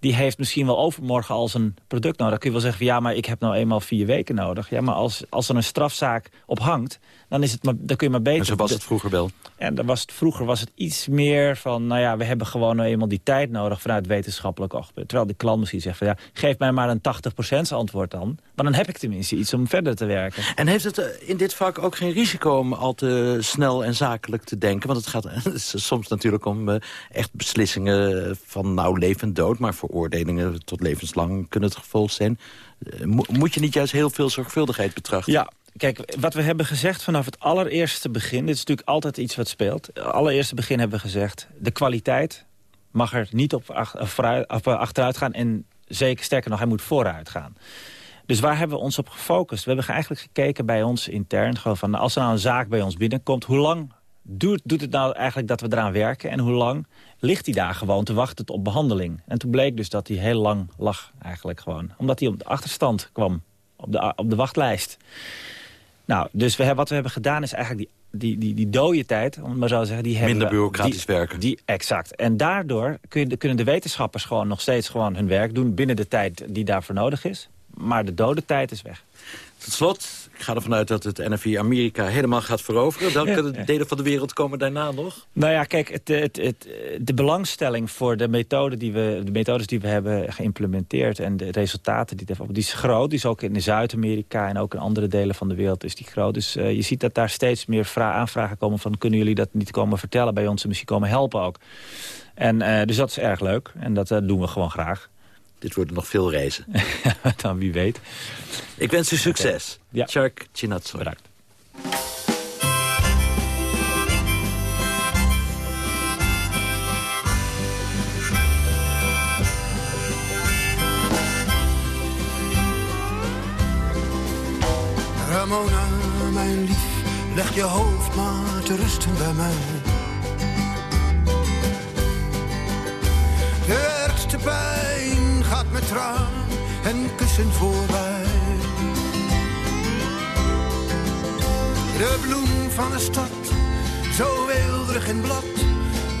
Die heeft misschien wel overmorgen al zijn product nodig. Dan kun je wel zeggen, van, ja, maar ik heb nou eenmaal vier weken nodig. Ja, maar als, als er een strafzaak op hangt, dan, is het maar, dan kun je maar beter... En zo was het vroeger wel. En dan was het, vroeger was het iets meer van... nou ja, we hebben gewoon nou eenmaal die tijd nodig vanuit wetenschappelijk oogpunt. Terwijl de klant misschien zegt van ja, geef mij maar een 80% antwoord dan. Maar dan heb ik tenminste iets om verder te werken. En heeft het eh, in dit vak ook geen risico om al te snel en zakelijk te denken? Want het gaat soms natuurlijk om eh, echt beslissingen van nou levend dood... maar veroordelingen tot levenslang kunnen het gevolg zijn. Eh, mo- moet je niet juist heel veel zorgvuldigheid betrachten? Ja, Kijk, wat we hebben gezegd vanaf het allereerste begin... dit is natuurlijk altijd iets wat speelt. Allereerste begin hebben we gezegd... de kwaliteit mag er niet op of eh, achteruit gaan... en zeker sterker nog, hij moet vooruit gaan. Dus waar hebben we ons op gefocust? We hebben eigenlijk gekeken bij ons intern... Gewoon van, als er nou een zaak bij ons binnenkomt... hoe lang doet, doet het nou eigenlijk dat we eraan werken... en hoe lang ligt hij daar gewoon te wachten op behandeling? En toen bleek dus dat hij heel lang lag eigenlijk gewoon. Omdat hij op de achterstand kwam, op de, op de wachtlijst. Nou, dus we hebben, wat we hebben gedaan is eigenlijk die, die, die, die dode tijd, om het maar zo te zeggen... Die hebben Minder we- bureaucratisch die, werken. Die, exact. En daardoor kun je, kunnen de wetenschappers gewoon nog steeds gewoon hun werk doen... binnen de tijd die daarvoor nodig is. Maar de dode tijd is weg. Tot slot, ik ga ervan uit dat het NFI Amerika helemaal gaat veroveren. Welke Ja, delen van de wereld komen daarna nog? Nou ja, kijk, het, het, het, de belangstelling voor de, methode die we, de methodes die we hebben geïmplementeerd... en de resultaten die, daarvan- die is groot. Die is ook in Zuid-Amerika en ook in andere delen van de wereld is die groot. Dus eh, je ziet dat daar steeds meer vra- aanvragen komen van... kunnen jullie dat niet komen vertellen bij ons en misschien komen helpen ook. En, eh, dus dat is erg leuk en dat eh, doen we gewoon graag. Dit worden nog veel reizen. Dan wie weet. Ik wens u succes. Ja. Tjark Chinatso. Bedankt. Ramona, mijn lief, leg je hoofd maar te rusten bij mij. De ergste pijn traan en kussen voorbij. De bloem van de stad, zo weelderig in blad,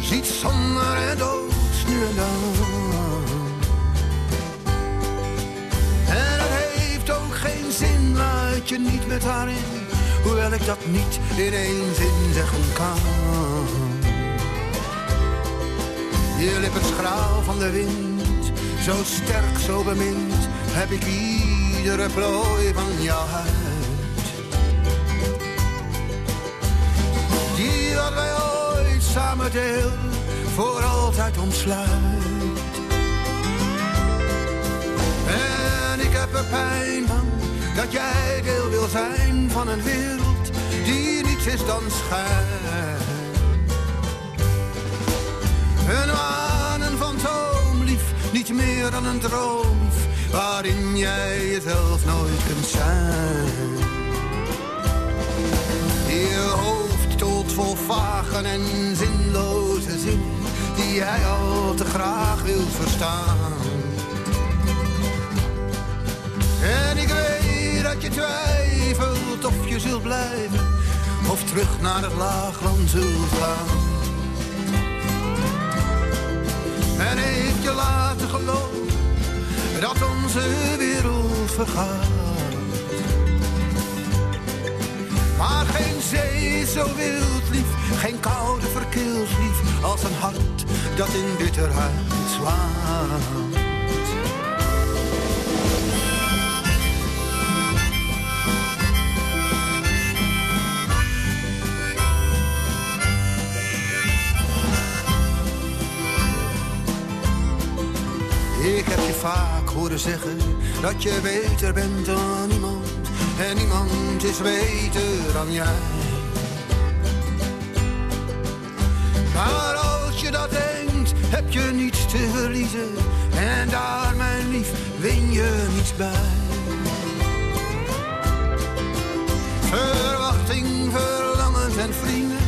ziet zomer en dood nu en dan. Het heeft ook geen zin, laat je niet met haar in. Hoewel ik dat niet in één zin zeggen kan. Je lippen schraal van de wind, zo sterk, zo bemind. Heb ik iedere plooi van jouw huid. Die wat wij ooit samen deel, voor altijd omsluit. En ik heb er pijn van dat jij deel wil zijn van een wereld die niets is dan schijn. Fantoom, meer dan een droom, waarin jij jezelf nooit kunt zijn. Je hoofd tot vol vagen en zinloze zin, die jij al te graag wilt verstaan. En ik weet dat je twijfelt of je zult blijven Of terug naar het laagland zult gaan En heeft je laten geloven dat onze wereld vergaat. Maar geen zee is zo wild lief, geen koude verkeeld lief Als een hart dat in bitterheid slaat vaak horen zeggen dat je beter bent dan iemand. En niemand is beter dan jij. Maar als je dat denkt, heb je niets te verliezen. En daar, mijn lief, win je niets bij. Verwachting, verlangens en vrienden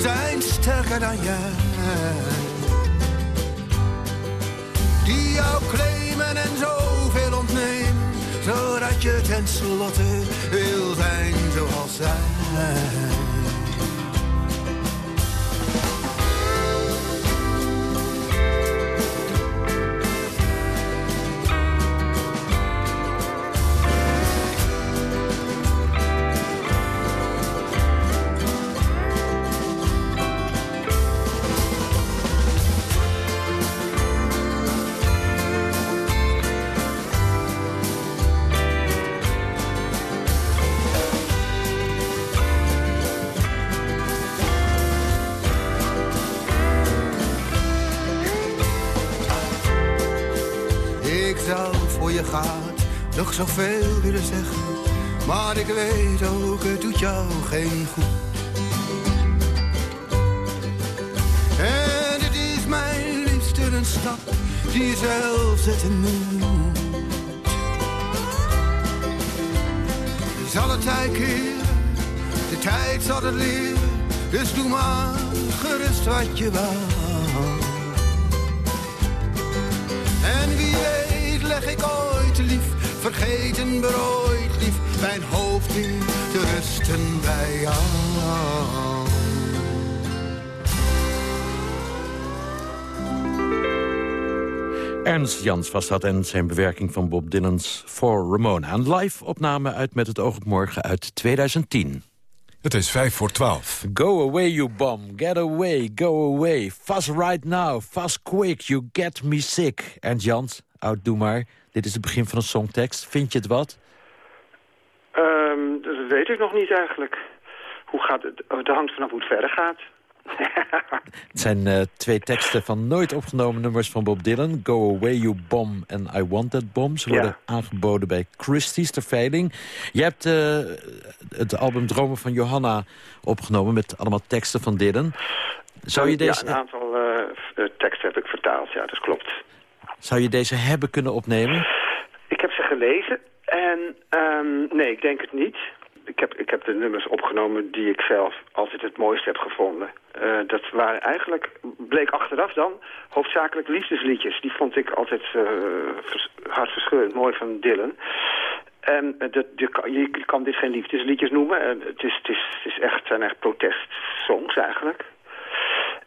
zijn sterker dan jij. die jou claimen je tenslotte wil zijn zoals zij. Zoveel willen zeggen. Maar ik weet ook, het doet jou geen goed. En het is mijn liefste een stap die je zelf zetten moet. Zal het tijd keren, de tijd zal het leren. Dus doe maar gerust wat je wou. En wie weet leg ik lief, vergeten berooid lief, mijn hoofd weer te rusten bij jou. Ernst Jans was dat en zijn bewerking van Bob Dylan's For Ramona. Een live opname uit Met het oog op morgen uit 2010. Het is vijf voor twaalf. Go away, you bomb. Get away, go away. Fast right now, fast quick, you get me sick. Ernst Jans, oud doe maar. Dit is het begin van een songtekst. Vind je het wat? Ehm, dat weet ik nog niet eigenlijk. Hoe gaat het? Oh, Het hangt vanaf hoe het verder gaat. Het zijn eh, twee teksten van nooit opgenomen nummers van Bob Dylan. Go Away You Bomb and I Want That Bomb. Ze worden aangeboden bij Christie's ter veiling. Je hebt eh, het album Dromen van Johanna opgenomen... met allemaal teksten van Dylan. Zou je deze, Ja, een aantal eh, teksten heb ik vertaald, ja, dat klopt. Zou je deze hebben kunnen opnemen? Ik heb ze gelezen en ehm, nee, ik denk het niet. Ik heb, ik heb de nummers opgenomen die ik zelf altijd het mooiste heb gevonden. Eh, dat waren eigenlijk, bleek achteraf dan, hoofdzakelijk liefdesliedjes. Die vond ik altijd eh, vers- hartverscheurend mooi van Dylan. En eh, dat, je, kan, dit geen liefdesliedjes noemen. Het, is, het, is, het is echt, zijn echt protestsongs eigenlijk.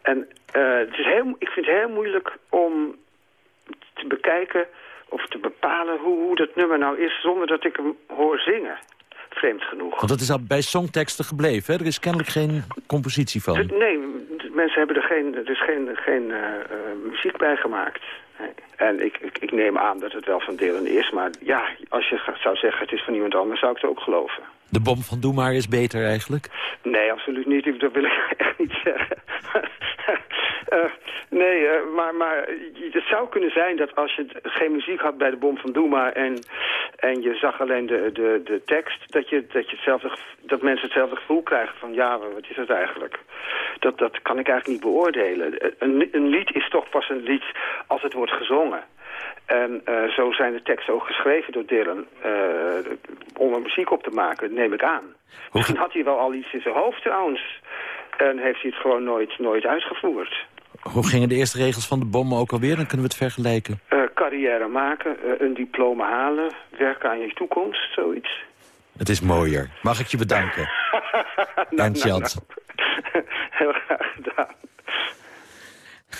En het is heel, ik vind het heel moeilijk om te bekijken of te bepalen hoe, hoe dat nummer nou is... zonder dat ik hem hoor zingen. Vreemd genoeg. Want dat is al bij songteksten gebleven. Hè? Er is kennelijk geen compositie van. Nee, de mensen hebben er geen, er is geen, geen eh, eh, muziek bij gemaakt. Nee. En ik, ik, ik neem aan dat het wel van Dylan is. Maar ja, als je zou zeggen het is van iemand anders, zou ik het ook geloven. De bom van Doe is beter eigenlijk. Nee, absoluut niet. Dat wil ik echt niet zeggen. Eh, nee, eh, maar, maar het zou kunnen zijn dat als je geen muziek had bij de bom van Doema... en, en je zag alleen de, de, de tekst, dat, je, dat, je hetzelfde, dat mensen hetzelfde gevoel krijgen van... ja, wat is het eigenlijk? Dat, dat kan ik eigenlijk niet beoordelen. Een, een lied is toch pas een lied als het wordt gezongen. En eh, zo zijn de teksten ook geschreven door Dylan eh, om er muziek op te maken, neem ik aan. Misschien had hij wel al iets in zijn hoofd trouwens. En heeft hij het gewoon nooit, nooit uitgevoerd. Hoe gingen de eerste regels van de bom ook alweer? Dan kunnen we het vergelijken. Eh, carrière maken, een diploma halen, werken aan je toekomst, zoiets. Het is mooier. Mag ik je bedanken? Ernst Jans. Heel graag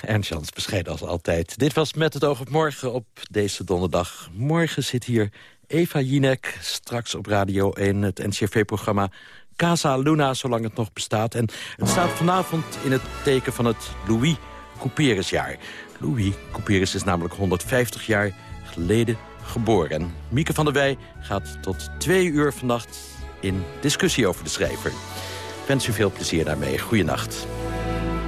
Ernst Jans, bescheiden als altijd. Dit was Met het oog op morgen op deze donderdag. Morgen zit hier Eva Jinek, straks op Radio 1, het NCRV-programma Casa Luna, zolang het nog bestaat. En het staat vanavond in het teken van het Louis Couperusjaar. Louis Couperus is namelijk 150 jaar geleden geboren. En Mieke van der Wij gaat tot twee uur vannacht in discussie over de schrijver. Ik wens u veel plezier daarmee. Goeienacht.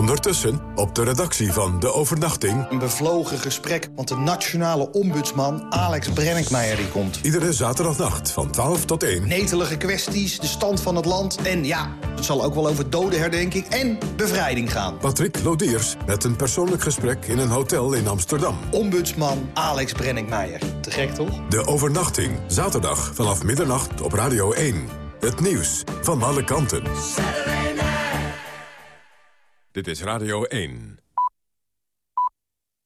Ondertussen op de redactie van De Overnachting. Een bevlogen gesprek, want de nationale ombudsman Alex Brenninkmeijer die komt. Iedere zaterdagnacht van 12 tot 1. Netelige kwesties, de stand van het land en ja, het zal ook wel over dodenherdenking en bevrijding gaan. Patrick Lodiers met een persoonlijk gesprek in een hotel in Amsterdam. Ombudsman Alex Brenninkmeijer. Te gek toch? De Overnachting, zaterdag vanaf middernacht op Radio 1. Het nieuws van alle kanten. Dit is Radio 1.